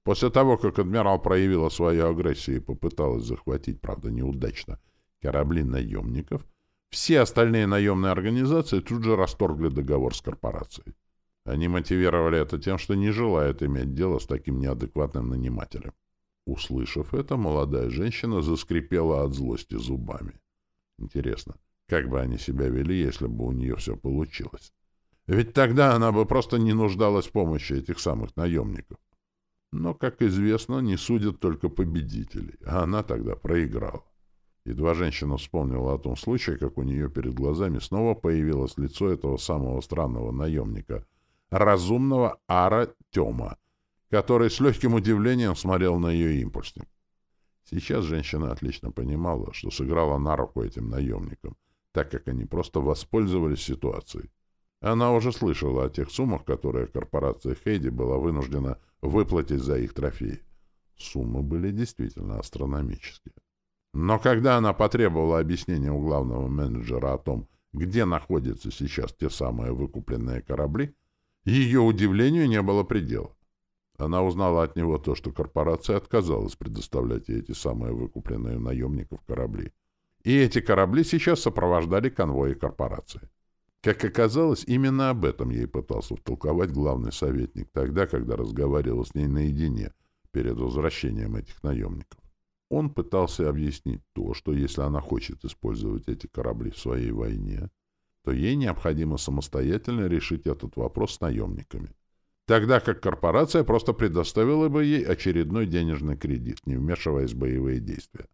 После того, как адмирал проявила свою агрессию и попыталась захватить, правда неудачно, корабли наемников, все остальные наемные организации тут же расторгли договор с корпорацией. Они мотивировали это тем, что не желают иметь дело с таким неадекватным нанимателем. Услышав это, молодая женщина заскрипела от злости зубами. Интересно, как бы они себя вели, если бы у нее все получилось? Ведь тогда она бы просто не нуждалась в помощи этих самых наемников. Но, как известно, не судят только победителей, а она тогда проиграла. Едва женщина вспомнила о том случае, как у нее перед глазами снова появилось лицо этого самого странного наемника — разумного Ара Тёма, который с легким удивлением смотрел на ее импульсник. Сейчас женщина отлично понимала, что сыграла на руку этим наемникам, так как они просто воспользовались ситуацией. Она уже слышала о тех суммах, которые корпорация Хейди была вынуждена выплатить за их трофеи. Суммы были действительно астрономические. Но когда она потребовала объяснения у главного менеджера о том, где находятся сейчас те самые выкупленные корабли, ее удивлению не было предела. Она узнала от него то, что корпорация отказалась предоставлять ей эти самые выкупленные наемников корабли. И эти корабли сейчас сопровождали конвои корпорации. Как оказалось, именно об этом ей пытался втолковать главный советник тогда, когда разговаривал с ней наедине перед возвращением этих наемников. Он пытался объяснить то, что если она хочет использовать эти корабли в своей войне, то ей необходимо самостоятельно решить этот вопрос с наемниками. Тогда как корпорация просто предоставила бы ей очередной денежный кредит, не вмешиваясь в боевые действия.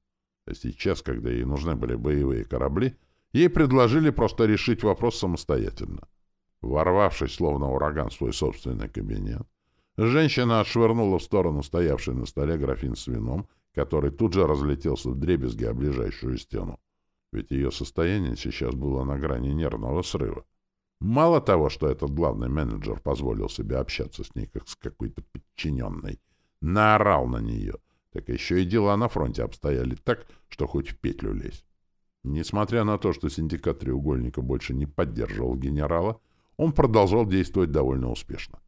А сейчас, когда ей нужны были боевые корабли, ей предложили просто решить вопрос самостоятельно. Ворвавшись, словно ураган, в свой собственный кабинет, женщина отшвырнула в сторону стоявший на столе графин с вином, который тут же разлетелся в дребезги о ближайшую стену ведь ее состояние сейчас было на грани нервного срыва. Мало того, что этот главный менеджер позволил себе общаться с ней как с какой-то подчиненной, наорал на нее, так еще и дела на фронте обстояли так, что хоть в петлю лезь. Несмотря на то, что синдикат треугольника больше не поддерживал генерала, он продолжал действовать довольно успешно.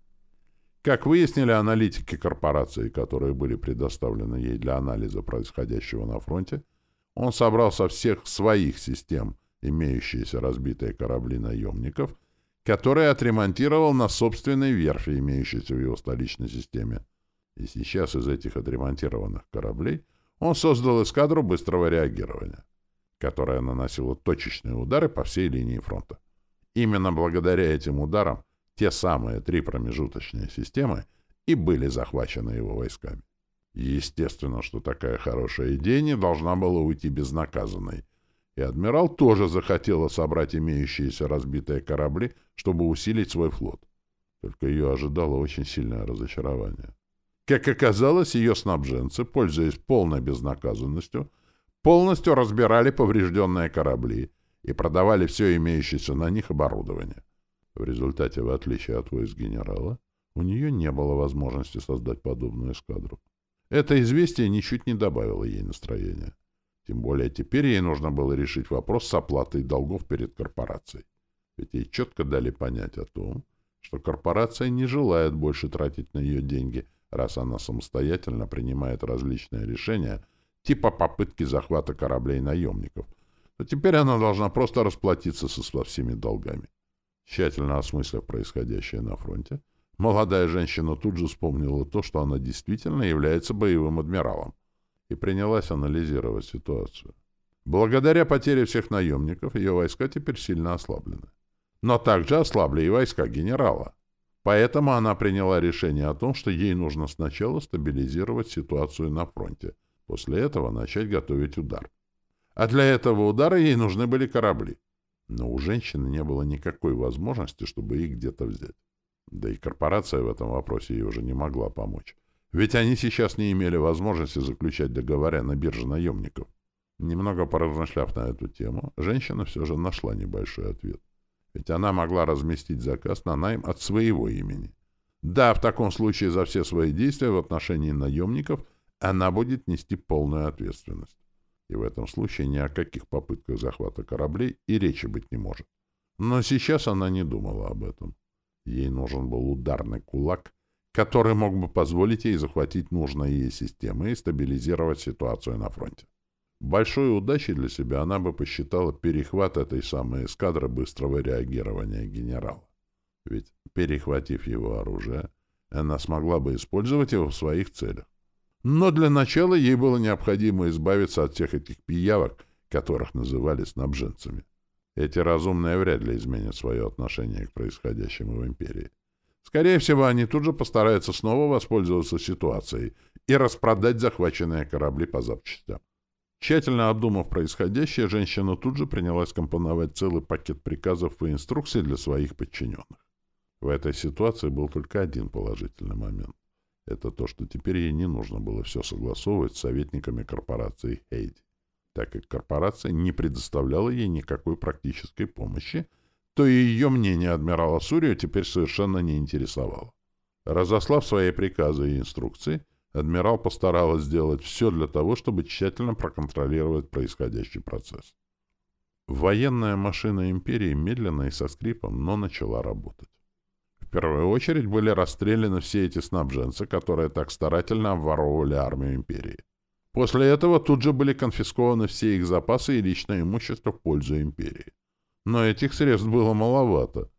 Как выяснили аналитики корпорации, которые были предоставлены ей для анализа происходящего на фронте, он собрал со всех своих систем имеющиеся разбитые корабли наемников, которые отремонтировал на собственной верфи, имеющейся в его столичной системе. И сейчас из этих отремонтированных кораблей он создал эскадру быстрого реагирования, которая наносила точечные удары по всей линии фронта. Именно благодаря этим ударам те самые три промежуточные системы и были захвачены его войсками. Естественно, что такая хорошая идея не должна была уйти безнаказанной. И адмирал тоже захотела собрать имеющиеся разбитые корабли, чтобы усилить свой флот. Только ее ожидало очень сильное разочарование. Как оказалось, ее снабженцы, пользуясь полной безнаказанностью, полностью разбирали поврежденные корабли и продавали все имеющееся на них оборудование. В результате, в отличие от войск генерала, у нее не было возможности создать подобную эскадру. Это известие ничуть не добавило ей настроения. Тем более теперь ей нужно было решить вопрос с оплатой долгов перед корпорацией. Ведь ей четко дали понять о том, что корпорация не желает больше тратить на ее деньги, раз она самостоятельно принимает различные решения, типа попытки захвата кораблей наемников, то теперь она должна просто расплатиться со всеми долгами. Тщательно осмыслив происходящее на фронте, молодая женщина тут же вспомнила то, что она действительно является боевым адмиралом, и принялась анализировать ситуацию. Благодаря потере всех наемников ее войска теперь сильно ослаблены. Но также ослабли и войска генерала. Поэтому она приняла решение о том, что ей нужно сначала стабилизировать ситуацию на фронте, после этого начать готовить удар. А для этого удара ей нужны были корабли. Но у женщины не было никакой возможности, чтобы их где-то взять. Да и корпорация в этом вопросе ей уже не могла помочь. Ведь они сейчас не имели возможности заключать договора на бирже наемников. Немного поразмышляв на эту тему, женщина все же нашла небольшой ответ. Ведь она могла разместить заказ на найм от своего имени. Да, в таком случае за все свои действия в отношении наемников она будет нести полную ответственность. И в этом случае ни о каких попытках захвата кораблей и речи быть не может. Но сейчас она не думала об этом. Ей нужен был ударный кулак, который мог бы позволить ей захватить нужные ей системы и стабилизировать ситуацию на фронте. Большой удачей для себя она бы посчитала перехват этой самой эскадры быстрого реагирования генерала. Ведь, перехватив его оружие, она смогла бы использовать его в своих целях. Но для начала ей было необходимо избавиться от всех этих пиявок, которых называли снабженцами. Эти разумные вряд ли изменят свое отношение к происходящему в империи. Скорее всего, они тут же постараются снова воспользоваться ситуацией и распродать захваченные корабли по запчастям. Тщательно обдумав происходящее, женщина тут же принялась компоновать целый пакет приказов и инструкций для своих подчиненных. В этой ситуации был только один положительный момент. Это то, что теперь ей не нужно было все согласовывать с советниками корпорации Хейди, так как корпорация не предоставляла ей никакой практической помощи, то и ее мнение адмирала Сурию теперь совершенно не интересовало. Разослав свои приказы и инструкции, адмирал постаралась сделать все для того, чтобы тщательно проконтролировать происходящий процесс. Военная машина империи медленно и со скрипом, но начала работать первую очередь были расстреляны все эти снабженцы, которые так старательно обворовывали армию империи. После этого тут же были конфискованы все их запасы и личное имущество в пользу империи. Но этих средств было маловато.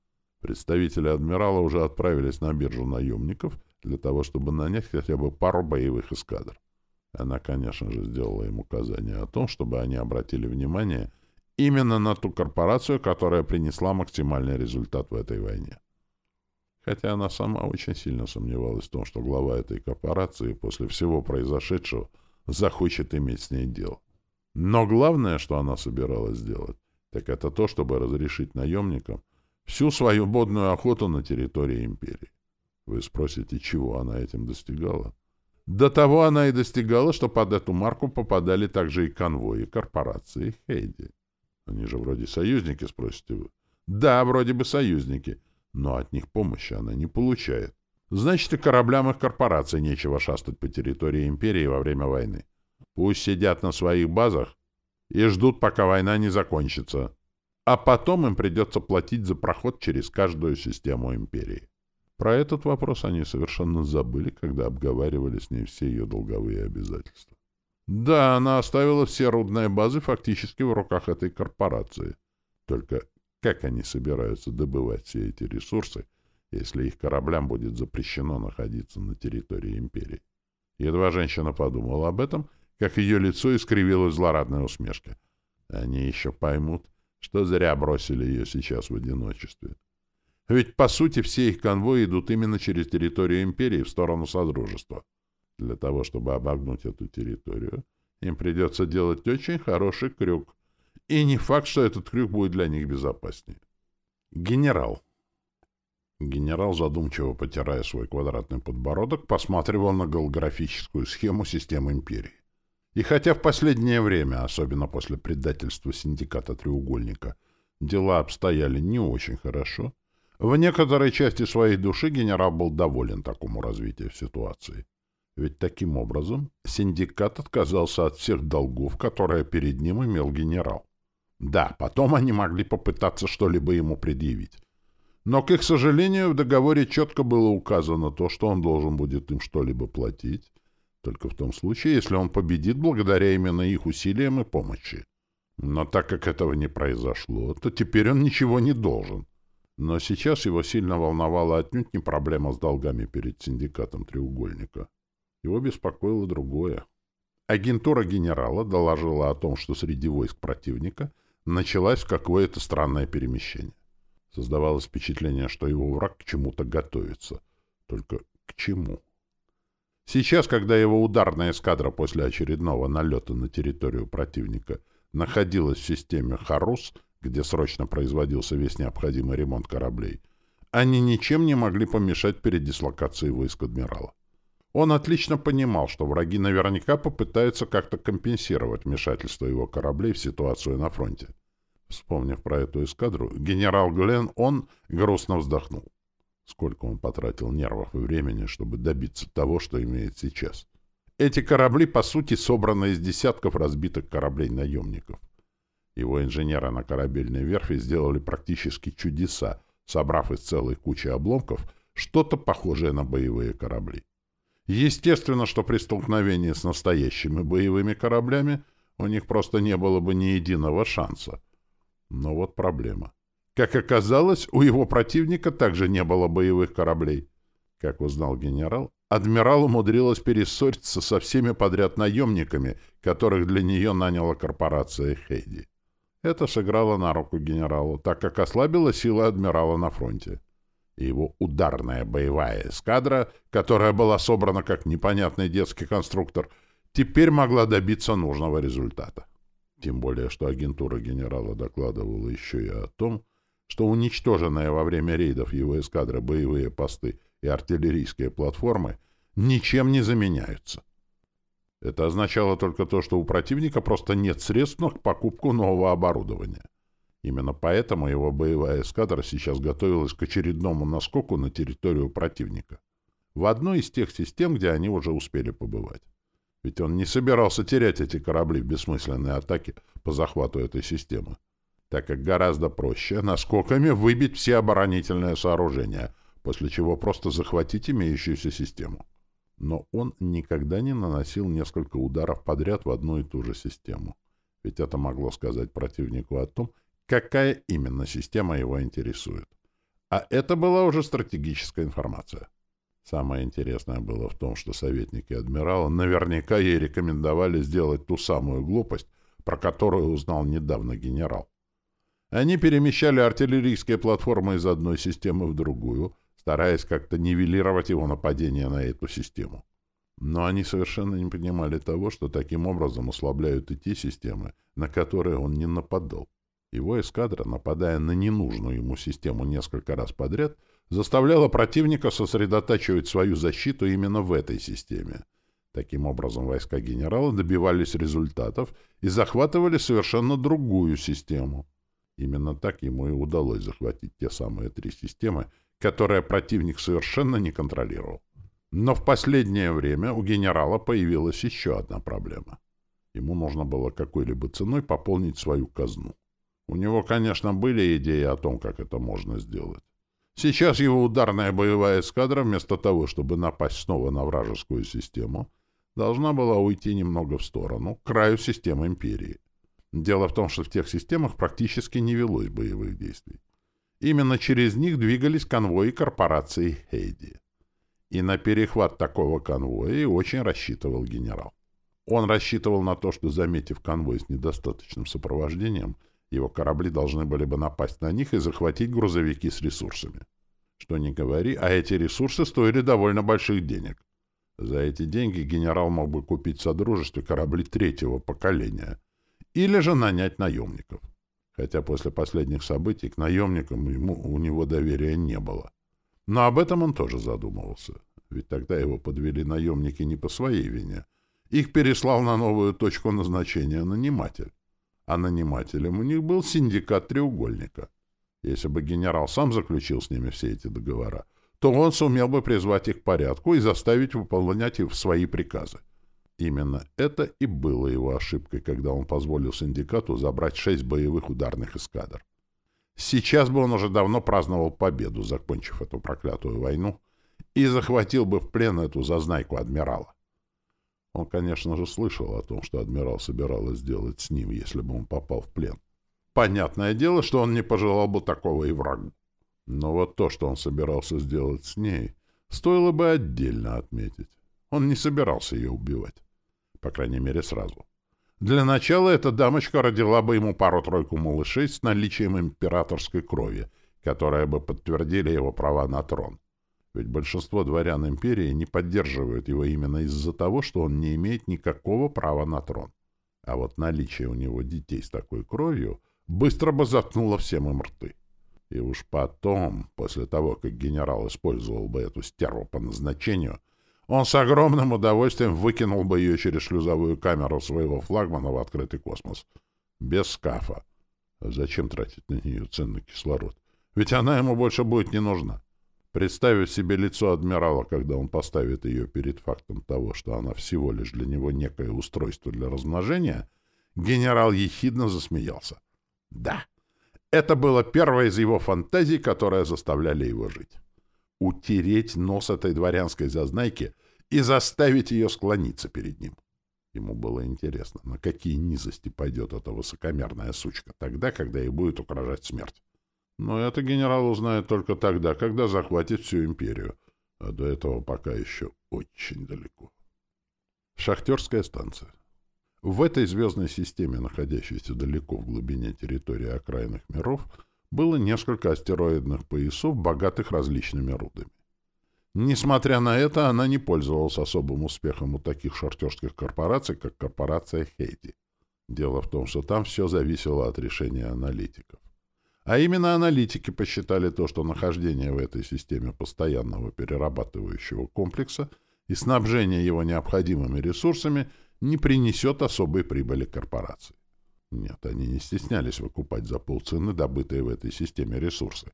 Представители адмирала уже отправились на биржу наемников для того, чтобы нанять хотя бы пару боевых эскадр. Она, конечно же, сделала им указание о том, чтобы они обратили внимание именно на ту корпорацию, которая принесла максимальный результат в этой войне хотя она сама очень сильно сомневалась в том, что глава этой корпорации после всего произошедшего захочет иметь с ней дело. Но главное, что она собиралась сделать, так это то, чтобы разрешить наемникам всю свою бодную охоту на территории империи. Вы спросите, чего она этим достигала? До того она и достигала, что под эту марку попадали также и конвои корпорации Хейди. Они же вроде союзники, спросите вы. Да, вроде бы союзники, но от них помощи она не получает. Значит, и кораблям их корпораций нечего шастать по территории империи во время войны. Пусть сидят на своих базах и ждут, пока война не закончится. А потом им придется платить за проход через каждую систему империи. Про этот вопрос они совершенно забыли, когда обговаривали с ней все ее долговые обязательства. Да, она оставила все рудные базы фактически в руках этой корпорации. Только как они собираются добывать все эти ресурсы, если их кораблям будет запрещено находиться на территории империи? Едва женщина подумала об этом, как ее лицо искривилось злорадная усмешка. Они еще поймут, что зря бросили ее сейчас в одиночестве. Ведь, по сути, все их конвои идут именно через территорию империи в сторону Содружества. Для того, чтобы обогнуть эту территорию, им придется делать очень хороший крюк, и не факт, что этот крюк будет для них безопаснее. Генерал. Генерал, задумчиво потирая свой квадратный подбородок, посматривал на голографическую схему системы империи. И хотя в последнее время, особенно после предательства синдиката «Треугольника», дела обстояли не очень хорошо, в некоторой части своей души генерал был доволен такому развитию ситуации. Ведь таким образом синдикат отказался от всех долгов, которые перед ним имел генерал. Да, потом они могли попытаться что-либо ему предъявить. Но, к их сожалению, в договоре четко было указано то, что он должен будет им что-либо платить, только в том случае, если он победит благодаря именно их усилиям и помощи. Но так как этого не произошло, то теперь он ничего не должен. Но сейчас его сильно волновала отнюдь не проблема с долгами перед синдикатом «Треугольника». Его беспокоило другое. Агентура генерала доложила о том, что среди войск противника началось какое-то странное перемещение. Создавалось впечатление, что его враг к чему-то готовится. Только к чему? Сейчас, когда его ударная эскадра после очередного налета на территорию противника находилась в системе «Харус», где срочно производился весь необходимый ремонт кораблей, они ничем не могли помешать передислокации войск адмирала. Он отлично понимал, что враги наверняка попытаются как-то компенсировать вмешательство его кораблей в ситуацию на фронте. Вспомнив про эту эскадру, генерал Глен, он грустно вздохнул. Сколько он потратил нервов и времени, чтобы добиться того, что имеет сейчас. Эти корабли, по сути, собраны из десятков разбитых кораблей-наемников. Его инженеры на корабельной верфи сделали практически чудеса, собрав из целой кучи обломков что-то похожее на боевые корабли. Естественно, что при столкновении с настоящими боевыми кораблями у них просто не было бы ни единого шанса. Но вот проблема. Как оказалось, у его противника также не было боевых кораблей. Как узнал генерал, адмирал умудрилась перессориться со всеми подряд наемниками, которых для нее наняла корпорация Хейди. Это сыграло на руку генералу, так как ослабило силы адмирала на фронте его ударная боевая эскадра, которая была собрана как непонятный детский конструктор, теперь могла добиться нужного результата. Тем более, что агентура генерала докладывала еще и о том, что уничтоженные во время рейдов его эскадры боевые посты и артиллерийские платформы ничем не заменяются. Это означало только то, что у противника просто нет средств на покупку нового оборудования. Именно поэтому его боевая эскадра сейчас готовилась к очередному наскоку на территорию противника. В одной из тех систем, где они уже успели побывать. Ведь он не собирался терять эти корабли в бессмысленной атаке по захвату этой системы, так как гораздо проще наскоками выбить все оборонительные сооружения, после чего просто захватить имеющуюся систему. Но он никогда не наносил несколько ударов подряд в одну и ту же систему. Ведь это могло сказать противнику о том, какая именно система его интересует. А это была уже стратегическая информация. Самое интересное было в том, что советники адмирала наверняка ей рекомендовали сделать ту самую глупость, про которую узнал недавно генерал. Они перемещали артиллерийские платформы из одной системы в другую, стараясь как-то нивелировать его нападение на эту систему. Но они совершенно не понимали того, что таким образом ослабляют и те системы, на которые он не нападал. Его эскадра, нападая на ненужную ему систему несколько раз подряд, заставляла противника сосредотачивать свою защиту именно в этой системе. Таким образом, войска генерала добивались результатов и захватывали совершенно другую систему. Именно так ему и удалось захватить те самые три системы, которые противник совершенно не контролировал. Но в последнее время у генерала появилась еще одна проблема. Ему нужно было какой-либо ценой пополнить свою казну. У него, конечно, были идеи о том, как это можно сделать. Сейчас его ударная боевая эскадра, вместо того, чтобы напасть снова на вражескую систему, должна была уйти немного в сторону, к краю системы Империи. Дело в том, что в тех системах практически не велось боевых действий. Именно через них двигались конвои корпорации Хейди. И на перехват такого конвоя очень рассчитывал генерал. Он рассчитывал на то, что, заметив конвой с недостаточным сопровождением, его корабли должны были бы напасть на них и захватить грузовики с ресурсами. Что ни говори, а эти ресурсы стоили довольно больших денег. За эти деньги генерал мог бы купить в Содружестве корабли третьего поколения. или же нанять наемников. Хотя после последних событий к наемникам ему, у него доверия не было. Но об этом он тоже задумывался. Ведь тогда его подвели наемники не по своей вине. Их переслал на новую точку назначения наниматель. А нанимателем у них был синдикат «Треугольника». Если бы генерал сам заключил с ними все эти договора, то он сумел бы призвать их к порядку и заставить выполнять их свои приказы. Именно это и было его ошибкой, когда он позволил синдикату забрать шесть боевых ударных эскадр. Сейчас бы он уже давно праздновал победу, закончив эту проклятую войну, и захватил бы в плен эту зазнайку адмирала. Он, конечно же, слышал о том, что адмирал собиралась сделать с ним, если бы он попал в плен. Понятное дело, что он не пожелал бы такого и врагу. Но вот то, что он собирался сделать с ней, стоило бы отдельно отметить. Он не собирался ее убивать. По крайней мере, сразу. Для начала эта дамочка родила бы ему пару-тройку малышей с наличием императорской крови, которые бы подтвердили его права на трон. Ведь большинство дворян империи не поддерживают его именно из-за того, что он не имеет никакого права на трон. А вот наличие у него детей с такой кровью быстро бы заткнуло всем им рты. И уж потом, после того, как генерал использовал бы эту стерву по назначению, он с огромным удовольствием выкинул бы ее через шлюзовую камеру своего флагмана в открытый космос. Без скафа. А зачем тратить на нее ценный кислород? Ведь она ему больше будет не нужна. Представив себе лицо адмирала, когда он поставит ее перед фактом того, что она всего лишь для него некое устройство для размножения, генерал ехидно засмеялся. Да, это было первое из его фантазий, которые заставляли его жить утереть нос этой дворянской зазнайки и заставить ее склониться перед ним. Ему было интересно, на какие низости пойдет эта высокомерная сучка тогда, когда ей будет угрожать смерть. Но это генерал узнает только тогда, когда захватит всю империю, а до этого пока еще очень далеко. Шахтерская станция. В этой звездной системе, находящейся далеко в глубине территории окраинных миров, было несколько астероидных поясов, богатых различными рудами. Несмотря на это, она не пользовалась особым успехом у таких шахтерских корпораций, как корпорация Хейди. Дело в том, что там все зависело от решения аналитиков. А именно аналитики посчитали то, что нахождение в этой системе постоянного перерабатывающего комплекса и снабжение его необходимыми ресурсами не принесет особой прибыли корпорации. Нет, они не стеснялись выкупать за полцены добытые в этой системе ресурсы.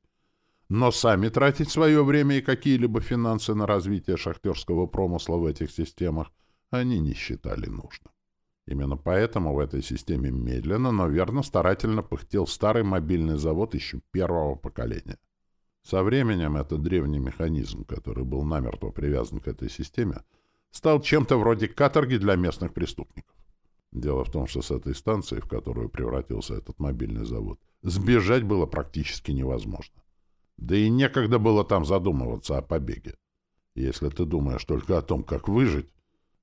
Но сами тратить свое время и какие-либо финансы на развитие шахтерского промысла в этих системах они не считали нужным. Именно поэтому в этой системе медленно, но верно старательно пыхтел старый мобильный завод еще первого поколения. Со временем этот древний механизм, который был намертво привязан к этой системе, стал чем-то вроде каторги для местных преступников. Дело в том, что с этой станции, в которую превратился этот мобильный завод, сбежать было практически невозможно. Да и некогда было там задумываться о побеге. Если ты думаешь только о том, как выжить,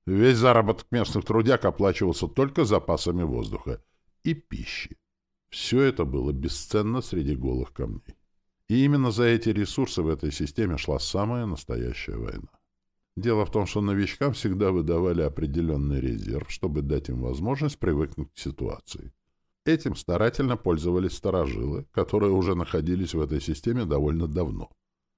весь заработок местных трудяг оплачивался только запасами воздуха и пищи. Все это было бесценно среди голых камней. И именно за эти ресурсы в этой системе шла самая настоящая война. Дело в том, что новичкам всегда выдавали определенный резерв, чтобы дать им возможность привыкнуть к ситуации. Этим старательно пользовались старожилы, которые уже находились в этой системе довольно давно.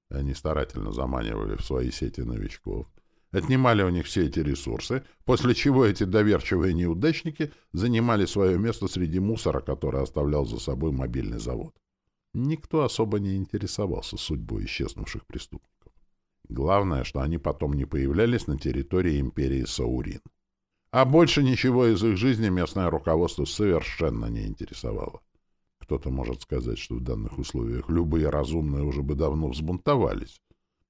Они старательно заманивали в свои сети новичков, отнимали у них все эти ресурсы, после чего эти доверчивые неудачники занимали свое место среди мусора, который оставлял за собой мобильный завод. Никто особо не интересовался судьбой исчезнувших преступников. Главное, что они потом не появлялись на территории империи Саурин. А больше ничего из их жизни местное руководство совершенно не интересовало. Кто-то может сказать, что в данных условиях любые разумные уже бы давно взбунтовались.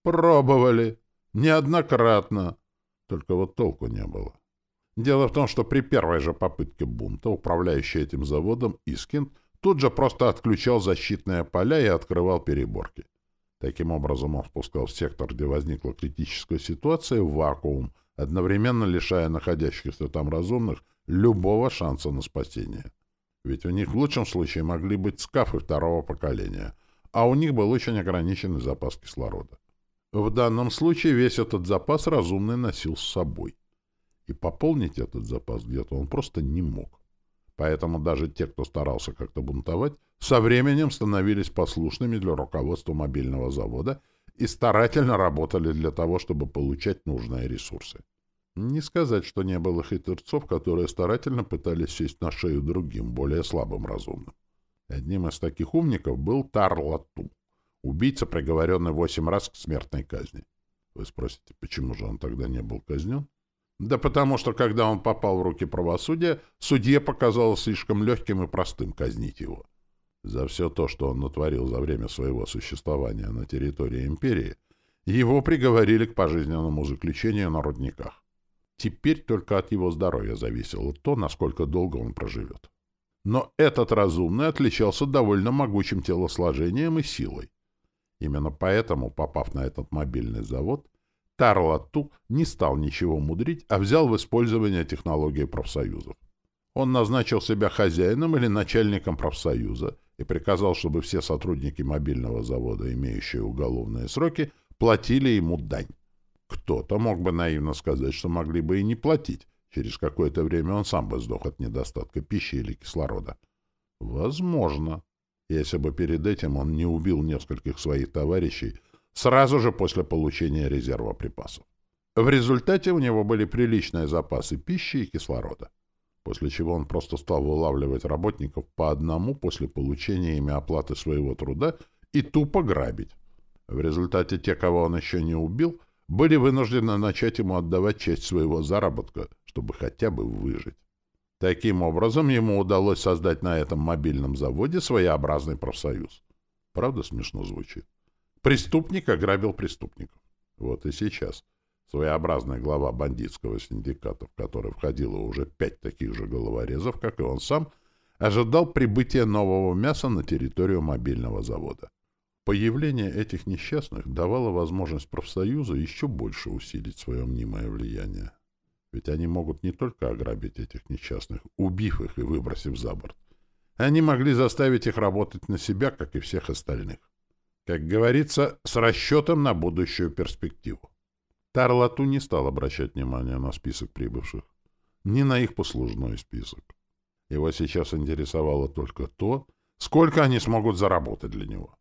Пробовали. Неоднократно. Только вот толку не было. Дело в том, что при первой же попытке бунта управляющий этим заводом Искин тут же просто отключал защитные поля и открывал переборки. Таким образом, он впускал в сектор, где возникла критическая ситуация, в вакуум, одновременно лишая находящихся там разумных любого шанса на спасение. Ведь у них в лучшем случае могли быть скафы второго поколения, а у них был очень ограниченный запас кислорода. В данном случае весь этот запас разумный носил с собой. И пополнить этот запас где-то он просто не мог. Поэтому даже те, кто старался как-то бунтовать, со временем становились послушными для руководства мобильного завода и старательно работали для того, чтобы получать нужные ресурсы. Не сказать, что не было хитрецов, которые старательно пытались сесть на шею другим, более слабым разумным. Одним из таких умников был Тарлату, убийца, приговоренный восемь раз к смертной казни. Вы спросите, почему же он тогда не был казнен? Да потому что, когда он попал в руки правосудия, судье показалось слишком легким и простым казнить его. За все то, что он натворил за время своего существования на территории империи, его приговорили к пожизненному заключению на рудниках. Теперь только от его здоровья зависело то, насколько долго он проживет. Но этот разумный отличался довольно могучим телосложением и силой. Именно поэтому, попав на этот мобильный завод, Тарлату не стал ничего мудрить, а взял в использование технологии профсоюзов. Он назначил себя хозяином или начальником профсоюза и приказал, чтобы все сотрудники мобильного завода, имеющие уголовные сроки, платили ему дань. Кто-то мог бы наивно сказать, что могли бы и не платить. Через какое-то время он сам бы сдох от недостатка пищи или кислорода. Возможно, если бы перед этим он не убил нескольких своих товарищей сразу же после получения резерва припасов. В результате у него были приличные запасы пищи и кислорода, после чего он просто стал вылавливать работников по одному после получения ими оплаты своего труда и тупо грабить. В результате те, кого он еще не убил, были вынуждены начать ему отдавать часть своего заработка, чтобы хотя бы выжить. Таким образом, ему удалось создать на этом мобильном заводе своеобразный профсоюз. Правда смешно звучит? Преступник ограбил преступников. Вот и сейчас своеобразная глава бандитского синдиката, в который входило уже пять таких же головорезов, как и он сам, ожидал прибытия нового мяса на территорию мобильного завода. Появление этих несчастных давало возможность профсоюзу еще больше усилить свое мнимое влияние. Ведь они могут не только ограбить этих несчастных, убив их и выбросив за борт. Они могли заставить их работать на себя, как и всех остальных. Как говорится, с расчетом на будущую перспективу. Тарлату не стал обращать внимания на список прибывших, ни на их послужной список. Его сейчас интересовало только то, сколько они смогут заработать для него.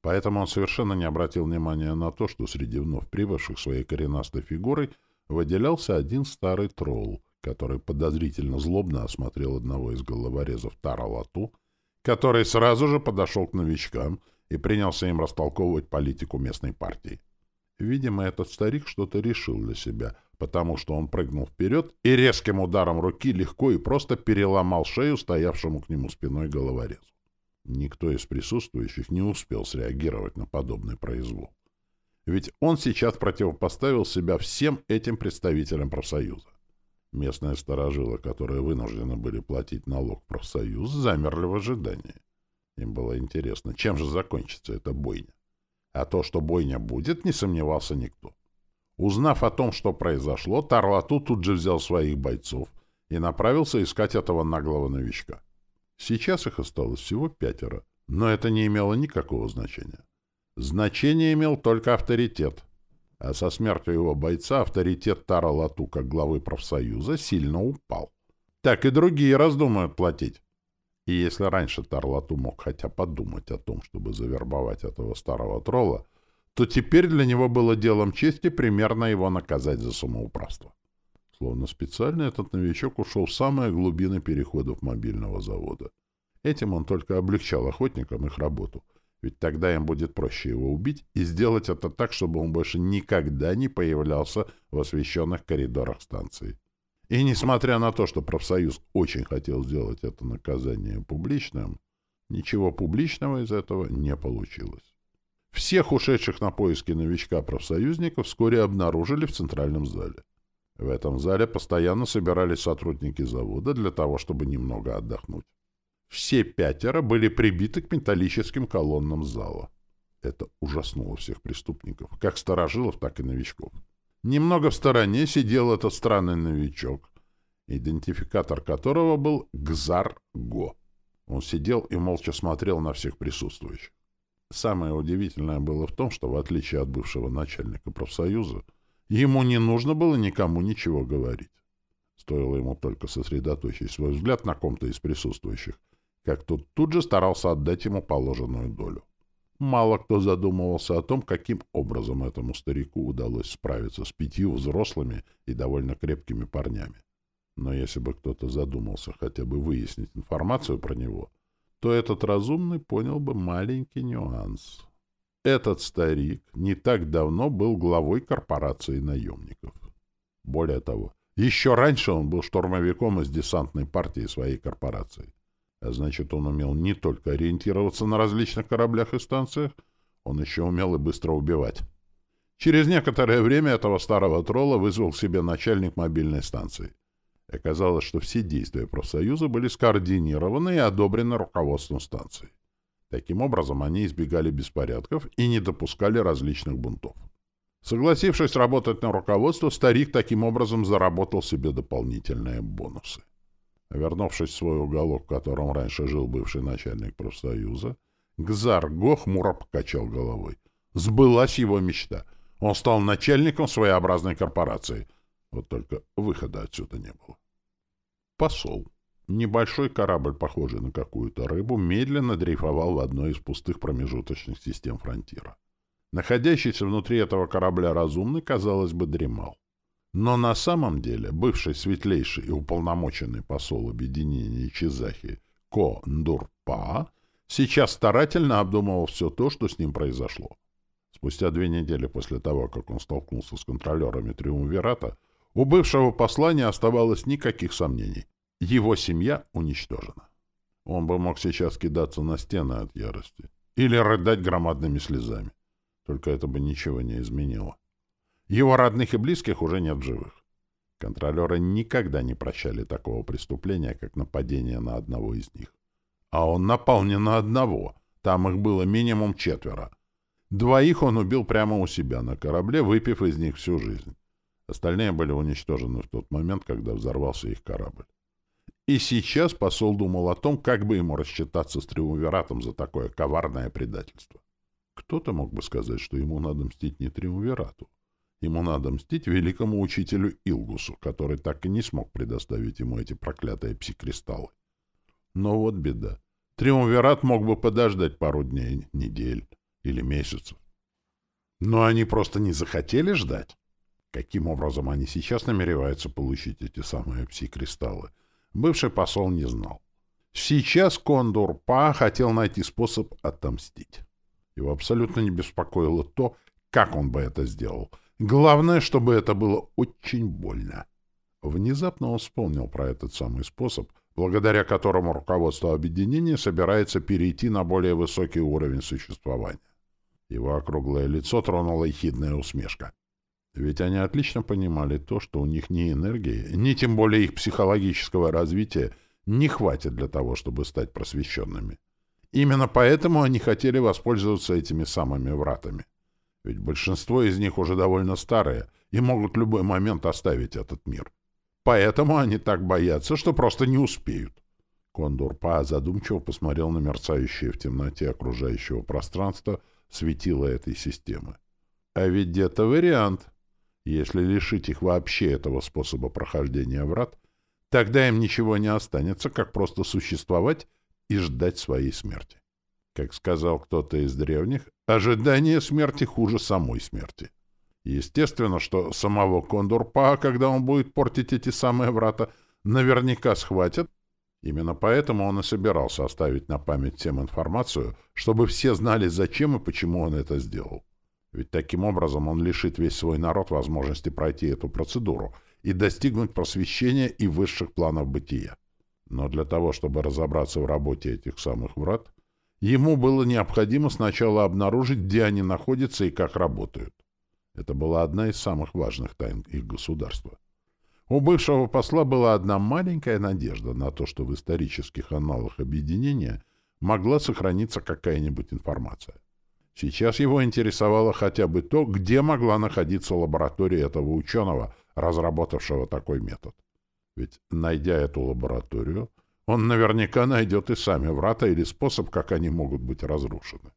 Поэтому он совершенно не обратил внимания на то, что среди вновь прибывших своей коренастой фигурой выделялся один старый тролл, который подозрительно злобно осмотрел одного из головорезов Таралату, который сразу же подошел к новичкам и принялся им растолковывать политику местной партии. Видимо, этот старик что-то решил для себя, потому что он прыгнул вперед и резким ударом руки легко и просто переломал шею стоявшему к нему спиной головорезу. Никто из присутствующих не успел среагировать на подобный произвол. Ведь он сейчас противопоставил себя всем этим представителям профсоюза. Местные сторожилы, которые вынуждены были платить налог в профсоюз, замерли в ожидании. Им было интересно, чем же закончится эта бойня. А то, что бойня будет, не сомневался никто. Узнав о том, что произошло, Тарлату тут же взял своих бойцов и направился искать этого наглого новичка. Сейчас их осталось всего пятеро, но это не имело никакого значения. Значение имел только авторитет. А со смертью его бойца авторитет Тара Лату главы профсоюза сильно упал. Так и другие раздумают платить. И если раньше Тарлату мог хотя подумать о том, чтобы завербовать этого старого тролла, то теперь для него было делом чести примерно его наказать за самоуправство. Словно специально этот новичок ушел в самые глубины переходов мобильного завода. Этим он только облегчал охотникам их работу, ведь тогда им будет проще его убить и сделать это так, чтобы он больше никогда не появлялся в освещенных коридорах станции. И несмотря на то, что профсоюз очень хотел сделать это наказание публичным, ничего публичного из этого не получилось. Всех ушедших на поиски новичка профсоюзников вскоре обнаружили в центральном зале. В этом зале постоянно собирались сотрудники завода для того, чтобы немного отдохнуть. Все пятеро были прибиты к металлическим колоннам зала. Это ужаснуло всех преступников, как старожилов, так и новичков. Немного в стороне сидел этот странный новичок, идентификатор которого был Гзар-Го. Он сидел и молча смотрел на всех присутствующих. Самое удивительное было в том, что, в отличие от бывшего начальника профсоюза, ему не нужно было никому ничего говорить. Стоило ему только сосредоточить свой взгляд на ком-то из присутствующих, как тот тут же старался отдать ему положенную долю. Мало кто задумывался о том, каким образом этому старику удалось справиться с пятью взрослыми и довольно крепкими парнями. Но если бы кто-то задумался хотя бы выяснить информацию про него, то этот разумный понял бы маленький нюанс. Этот старик не так давно был главой корпорации наемников. Более того, еще раньше он был штурмовиком из десантной партии своей корпорации. А значит, он умел не только ориентироваться на различных кораблях и станциях, он еще умел и быстро убивать. Через некоторое время этого старого тролла вызвал себе начальник мобильной станции. Оказалось, что все действия профсоюза были скоординированы и одобрены руководством станции. Таким образом, они избегали беспорядков и не допускали различных бунтов. Согласившись работать на руководство, старик таким образом заработал себе дополнительные бонусы. Вернувшись в свой уголок, в котором раньше жил бывший начальник профсоюза, Гзар Го хмуро покачал головой. Сбылась его мечта. Он стал начальником своеобразной корпорации. Вот только выхода отсюда не было. Посол. Небольшой корабль, похожий на какую-то рыбу, медленно дрейфовал в одной из пустых промежуточных систем фронтира. Находящийся внутри этого корабля разумный, казалось бы, дремал. Но на самом деле бывший светлейший и уполномоченный посол объединения Чизахи Ко Ндурпа сейчас старательно обдумывал все то, что с ним произошло. Спустя две недели после того, как он столкнулся с контролерами Триумвирата, у бывшего посла не оставалось никаких сомнений. Его семья уничтожена. Он бы мог сейчас кидаться на стены от ярости или рыдать громадными слезами. Только это бы ничего не изменило. Его родных и близких уже нет в живых. Контролеры никогда не прощали такого преступления, как нападение на одного из них. А он напал не на одного. Там их было минимум четверо. Двоих он убил прямо у себя на корабле, выпив из них всю жизнь. Остальные были уничтожены в тот момент, когда взорвался их корабль. И сейчас посол думал о том, как бы ему рассчитаться с Триумвиратом за такое коварное предательство. Кто-то мог бы сказать, что ему надо мстить не Триумвирату. Ему надо мстить великому учителю Илгусу, который так и не смог предоставить ему эти проклятые псикристаллы. Но вот беда. Триумвират мог бы подождать пару дней, недель или месяцев. Но они просто не захотели ждать. Каким образом они сейчас намереваются получить эти самые пси-кристаллы, бывший посол не знал. Сейчас Кондор Па хотел найти способ отомстить. Его абсолютно не беспокоило то, как он бы это сделал. Главное, чтобы это было очень больно. Внезапно он вспомнил про этот самый способ, благодаря которому руководство объединения собирается перейти на более высокий уровень существования. Его округлое лицо тронула ехидная усмешка. Ведь они отлично понимали то, что у них ни энергии, ни тем более их психологического развития не хватит для того, чтобы стать просвещенными. Именно поэтому они хотели воспользоваться этими самыми вратами. Ведь большинство из них уже довольно старые и могут в любой момент оставить этот мир. Поэтому они так боятся, что просто не успеют. Кондор Па задумчиво посмотрел на мерцающее в темноте окружающего пространства светило этой системы. А ведь где-то вариант — если лишить их вообще этого способа прохождения врат, тогда им ничего не останется, как просто существовать и ждать своей смерти. Как сказал кто-то из древних, ожидание смерти хуже самой смерти. Естественно, что самого Кондорпа, когда он будет портить эти самые врата, наверняка схватят. Именно поэтому он и собирался оставить на память всем информацию, чтобы все знали, зачем и почему он это сделал. Ведь таким образом он лишит весь свой народ возможности пройти эту процедуру и достигнуть просвещения и высших планов бытия. Но для того, чтобы разобраться в работе этих самых врат, ему было необходимо сначала обнаружить, где они находятся и как работают. Это была одна из самых важных тайн их государства. У бывшего посла была одна маленькая надежда на то, что в исторических аналах объединения могла сохраниться какая-нибудь информация. Сейчас его интересовало хотя бы то, где могла находиться лаборатория этого ученого, разработавшего такой метод. Ведь, найдя эту лабораторию, он наверняка найдет и сами врата или способ, как они могут быть разрушены.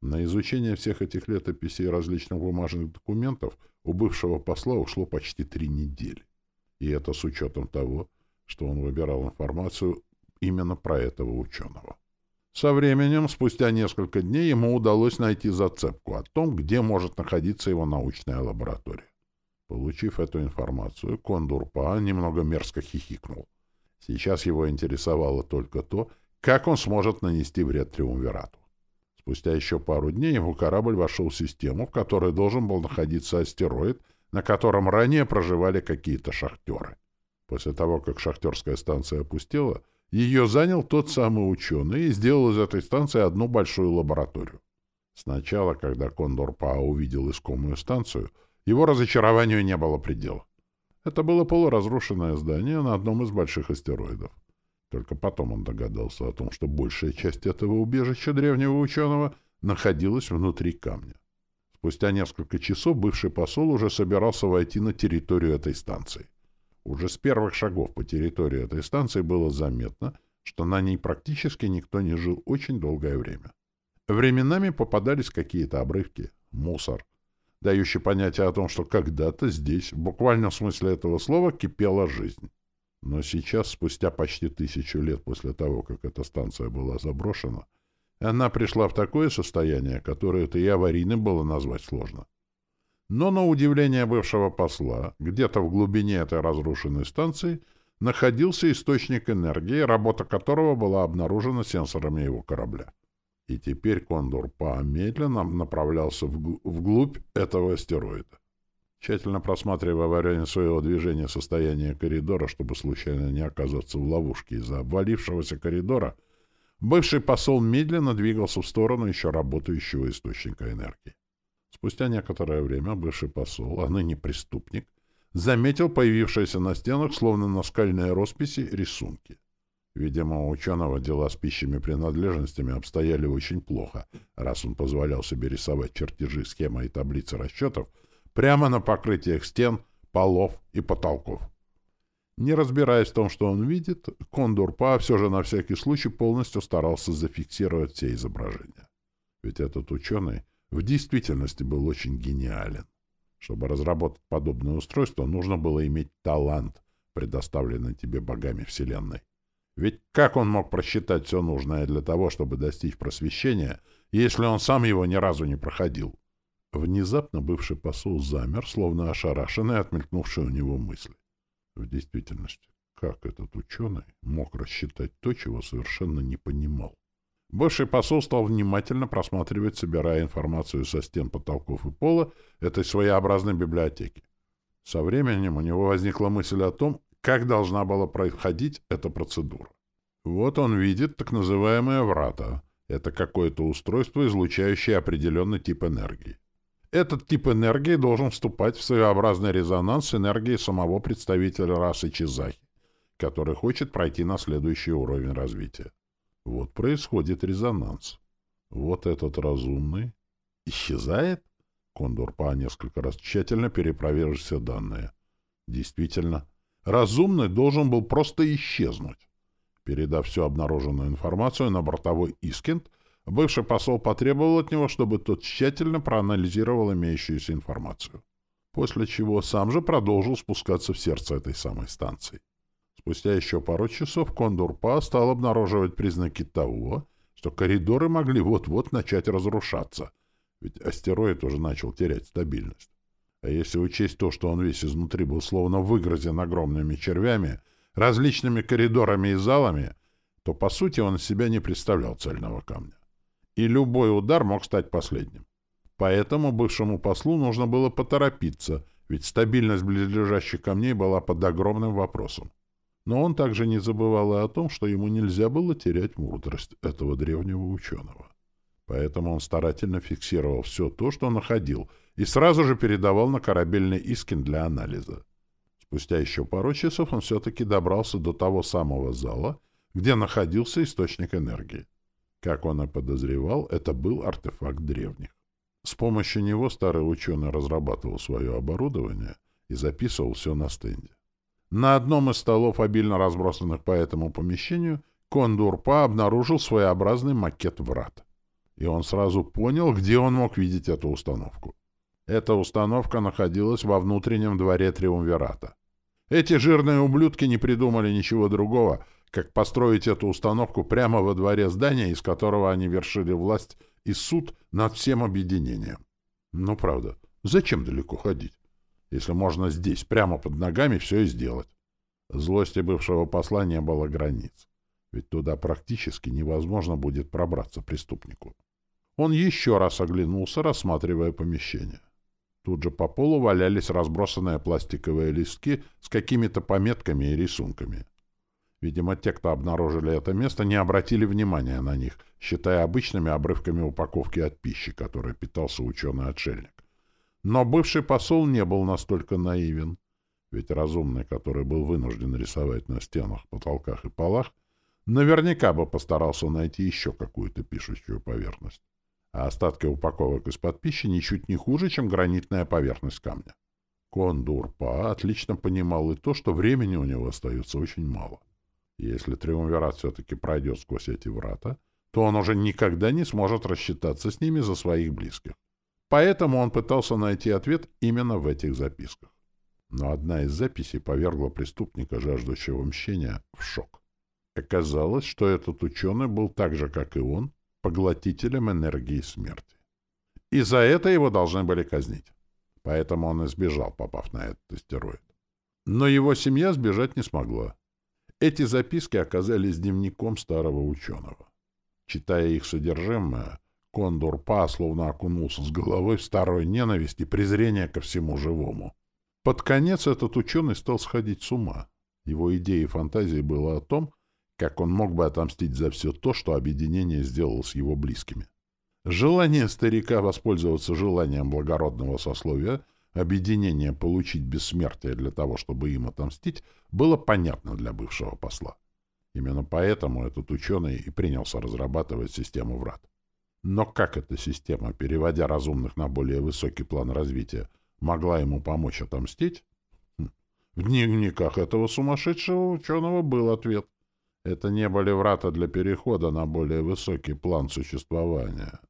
На изучение всех этих летописей и различных бумажных документов у бывшего посла ушло почти три недели. И это с учетом того, что он выбирал информацию именно про этого ученого. Со временем, спустя несколько дней, ему удалось найти зацепку о том, где может находиться его научная лаборатория. Получив эту информацию, Кондурпа немного мерзко хихикнул. Сейчас его интересовало только то, как он сможет нанести вред Триумвирату. Спустя еще пару дней его корабль вошел в систему, в которой должен был находиться астероид, на котором ранее проживали какие-то шахтеры. После того, как шахтерская станция опустела, ее занял тот самый ученый и сделал из этой станции одну большую лабораторию. Сначала, когда Кондор Пао увидел искомую станцию, его разочарованию не было предела. Это было полуразрушенное здание на одном из больших астероидов. Только потом он догадался о том, что большая часть этого убежища древнего ученого находилась внутри камня. Спустя несколько часов бывший посол уже собирался войти на территорию этой станции. Уже с первых шагов по территории этой станции было заметно, что на ней практически никто не жил очень долгое время. Временами попадались какие-то обрывки, мусор, дающий понятие о том, что когда-то здесь, в буквальном смысле этого слова, кипела жизнь. Но сейчас, спустя почти тысячу лет после того, как эта станция была заброшена, она пришла в такое состояние, которое это и аварийным было назвать сложно. Но на удивление бывшего посла, где-то в глубине этой разрушенной станции находился источник энергии, работа которого была обнаружена сенсорами его корабля. И теперь Кондор Па медленно направлялся вглубь этого астероида. Тщательно просматривая во время своего движения состояние коридора, чтобы случайно не оказаться в ловушке из-за обвалившегося коридора, бывший посол медленно двигался в сторону еще работающего источника энергии. Спустя некоторое время бывший посол, а ныне преступник, заметил появившиеся на стенах, словно на скальной росписи, рисунки. Видимо, у ученого дела с пищими принадлежностями обстояли очень плохо, раз он позволял себе рисовать чертежи, схемы и таблицы расчетов — прямо на покрытиях стен, полов и потолков. Не разбираясь в том, что он видит, Кондор Па все же на всякий случай полностью старался зафиксировать все изображения. Ведь этот ученый в действительности был очень гениален. Чтобы разработать подобное устройство, нужно было иметь талант, предоставленный тебе богами Вселенной. Ведь как он мог просчитать все нужное для того, чтобы достичь просвещения, если он сам его ни разу не проходил? Внезапно бывший посол замер, словно ошарашенный отмелькнувшей у него мысли. В действительности, как этот ученый мог рассчитать то, чего совершенно не понимал? Бывший посол стал внимательно просматривать, собирая информацию со стен, потолков и пола этой своеобразной библиотеки. Со временем у него возникла мысль о том, как должна была происходить эта процедура. Вот он видит так называемые врата. Это какое-то устройство, излучающее определенный тип энергии. Этот тип энергии должен вступать в своеобразный резонанс с энергией самого представителя расы Чизахи, который хочет пройти на следующий уровень развития. Вот происходит резонанс. Вот этот разумный исчезает? Кондор Па несколько раз тщательно перепроверил все данные. Действительно, разумный должен был просто исчезнуть. Передав всю обнаруженную информацию на бортовой Искент, Бывший посол потребовал от него, чтобы тот тщательно проанализировал имеющуюся информацию. После чего сам же продолжил спускаться в сердце этой самой станции. Спустя еще пару часов Кондор-Па стал обнаруживать признаки того, что коридоры могли вот-вот начать разрушаться, ведь астероид уже начал терять стабильность. А если учесть то, что он весь изнутри был словно выгрозен огромными червями, различными коридорами и залами, то, по сути, он себя не представлял цельного камня и любой удар мог стать последним. Поэтому бывшему послу нужно было поторопиться, ведь стабильность близлежащих камней была под огромным вопросом. Но он также не забывал и о том, что ему нельзя было терять мудрость этого древнего ученого. Поэтому он старательно фиксировал все то, что находил, и сразу же передавал на корабельный Искин для анализа. Спустя еще пару часов он все-таки добрался до того самого зала, где находился источник энергии. Как он и подозревал, это был артефакт древних. С помощью него старый ученый разрабатывал свое оборудование и записывал все на стенде. На одном из столов, обильно разбросанных по этому помещению, Кондурпа обнаружил своеобразный макет врат. И он сразу понял, где он мог видеть эту установку. Эта установка находилась во внутреннем дворе Триумвирата. Эти жирные ублюдки не придумали ничего другого, как построить эту установку прямо во дворе здания, из которого они вершили власть и суд над всем объединением. Ну, правда, зачем далеко ходить, если можно здесь, прямо под ногами, все и сделать? Злости бывшего посла не было границ, ведь туда практически невозможно будет пробраться преступнику. Он еще раз оглянулся, рассматривая помещение. Тут же по полу валялись разбросанные пластиковые листки с какими-то пометками и рисунками. Видимо, те, кто обнаружили это место, не обратили внимания на них, считая обычными обрывками упаковки от пищи, которой питался ученый-отшельник. Но бывший посол не был настолько наивен, ведь разумный, который был вынужден рисовать на стенах, потолках и полах, наверняка бы постарался найти еще какую-то пишущую поверхность а остатки упаковок из-под пищи ничуть не хуже, чем гранитная поверхность камня. Кондурпа отлично понимал и то, что времени у него остается очень мало. Если Триумвират все-таки пройдет сквозь эти врата, то он уже никогда не сможет рассчитаться с ними за своих близких. Поэтому он пытался найти ответ именно в этих записках. Но одна из записей повергла преступника, жаждущего мщения, в шок. Оказалось, что этот ученый был так же, как и он, поглотителем энергии смерти. И за это его должны были казнить. Поэтому он избежал, попав на этот астероид. Но его семья сбежать не смогла. Эти записки оказались дневником старого ученого. Читая их содержимое, Кондор Па словно окунулся с головой в старую ненависть и презрение ко всему живому. Под конец этот ученый стал сходить с ума. Его идеей и фантазией было о том, как он мог бы отомстить за все то, что объединение сделало с его близкими? Желание старика воспользоваться желанием благородного сословия, объединение получить бессмертие для того, чтобы им отомстить, было понятно для бывшего посла. Именно поэтому этот ученый и принялся разрабатывать систему врат. Но как эта система, переводя разумных на более высокий план развития, могла ему помочь отомстить? Хм. В дневниках этого сумасшедшего ученого был ответ — это не были врата для перехода на более высокий план существования.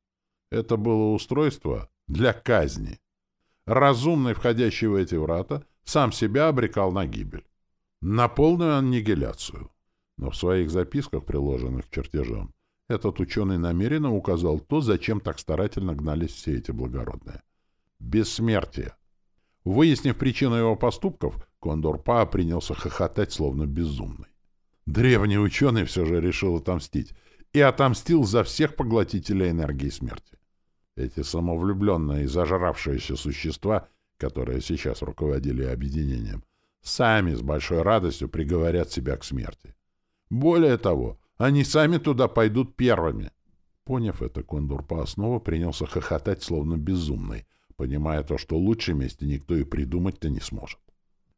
Это было устройство для казни. Разумный, входящий в эти врата, сам себя обрекал на гибель. На полную аннигиляцию. Но в своих записках, приложенных к чертежам, этот ученый намеренно указал то, зачем так старательно гнались все эти благородные. Бессмертие. Выяснив причину его поступков, Кондор Па принялся хохотать, словно безумный. Древний ученый все же решил отомстить. И отомстил за всех поглотителей энергии смерти. Эти самовлюбленные и зажравшиеся существа, которые сейчас руководили объединением, сами с большой радостью приговорят себя к смерти. Более того, они сами туда пойдут первыми. Поняв это, Кондор по основу принялся хохотать, словно безумный, понимая то, что лучше мести никто и придумать-то не сможет.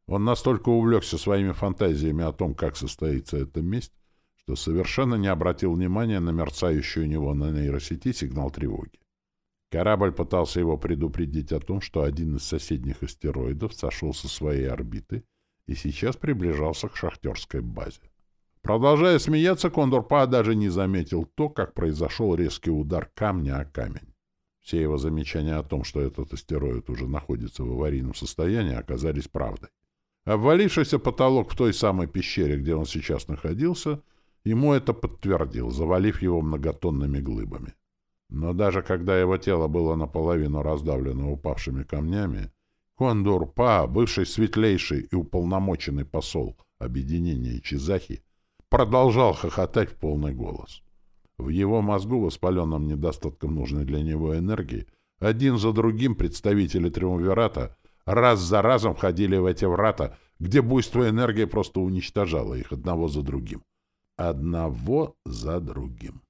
Он настолько увлекся своими фантазиями о том, как состоится эта месть, что совершенно не обратил внимания на мерцающий у него на нейросети сигнал тревоги. Корабль пытался его предупредить о том, что один из соседних астероидов сошел со своей орбиты и сейчас приближался к шахтерской базе. Продолжая смеяться, Кондор Па даже не заметил то, как произошел резкий удар камня о камень. Все его замечания о том, что этот астероид уже находится в аварийном состоянии, оказались правдой. Обвалившийся потолок в той самой пещере, где он сейчас находился, ему это подтвердил, завалив его многотонными глыбами. Но даже когда его тело было наполовину раздавлено упавшими камнями, Кондор Па, бывший светлейший и уполномоченный посол объединения Чизахи, продолжал хохотать в полный голос. В его мозгу, воспаленном недостатком нужной для него энергии, один за другим представители Триумвирата раз за разом входили в эти врата, где буйство энергии просто уничтожало их одного за другим. Одного за другим.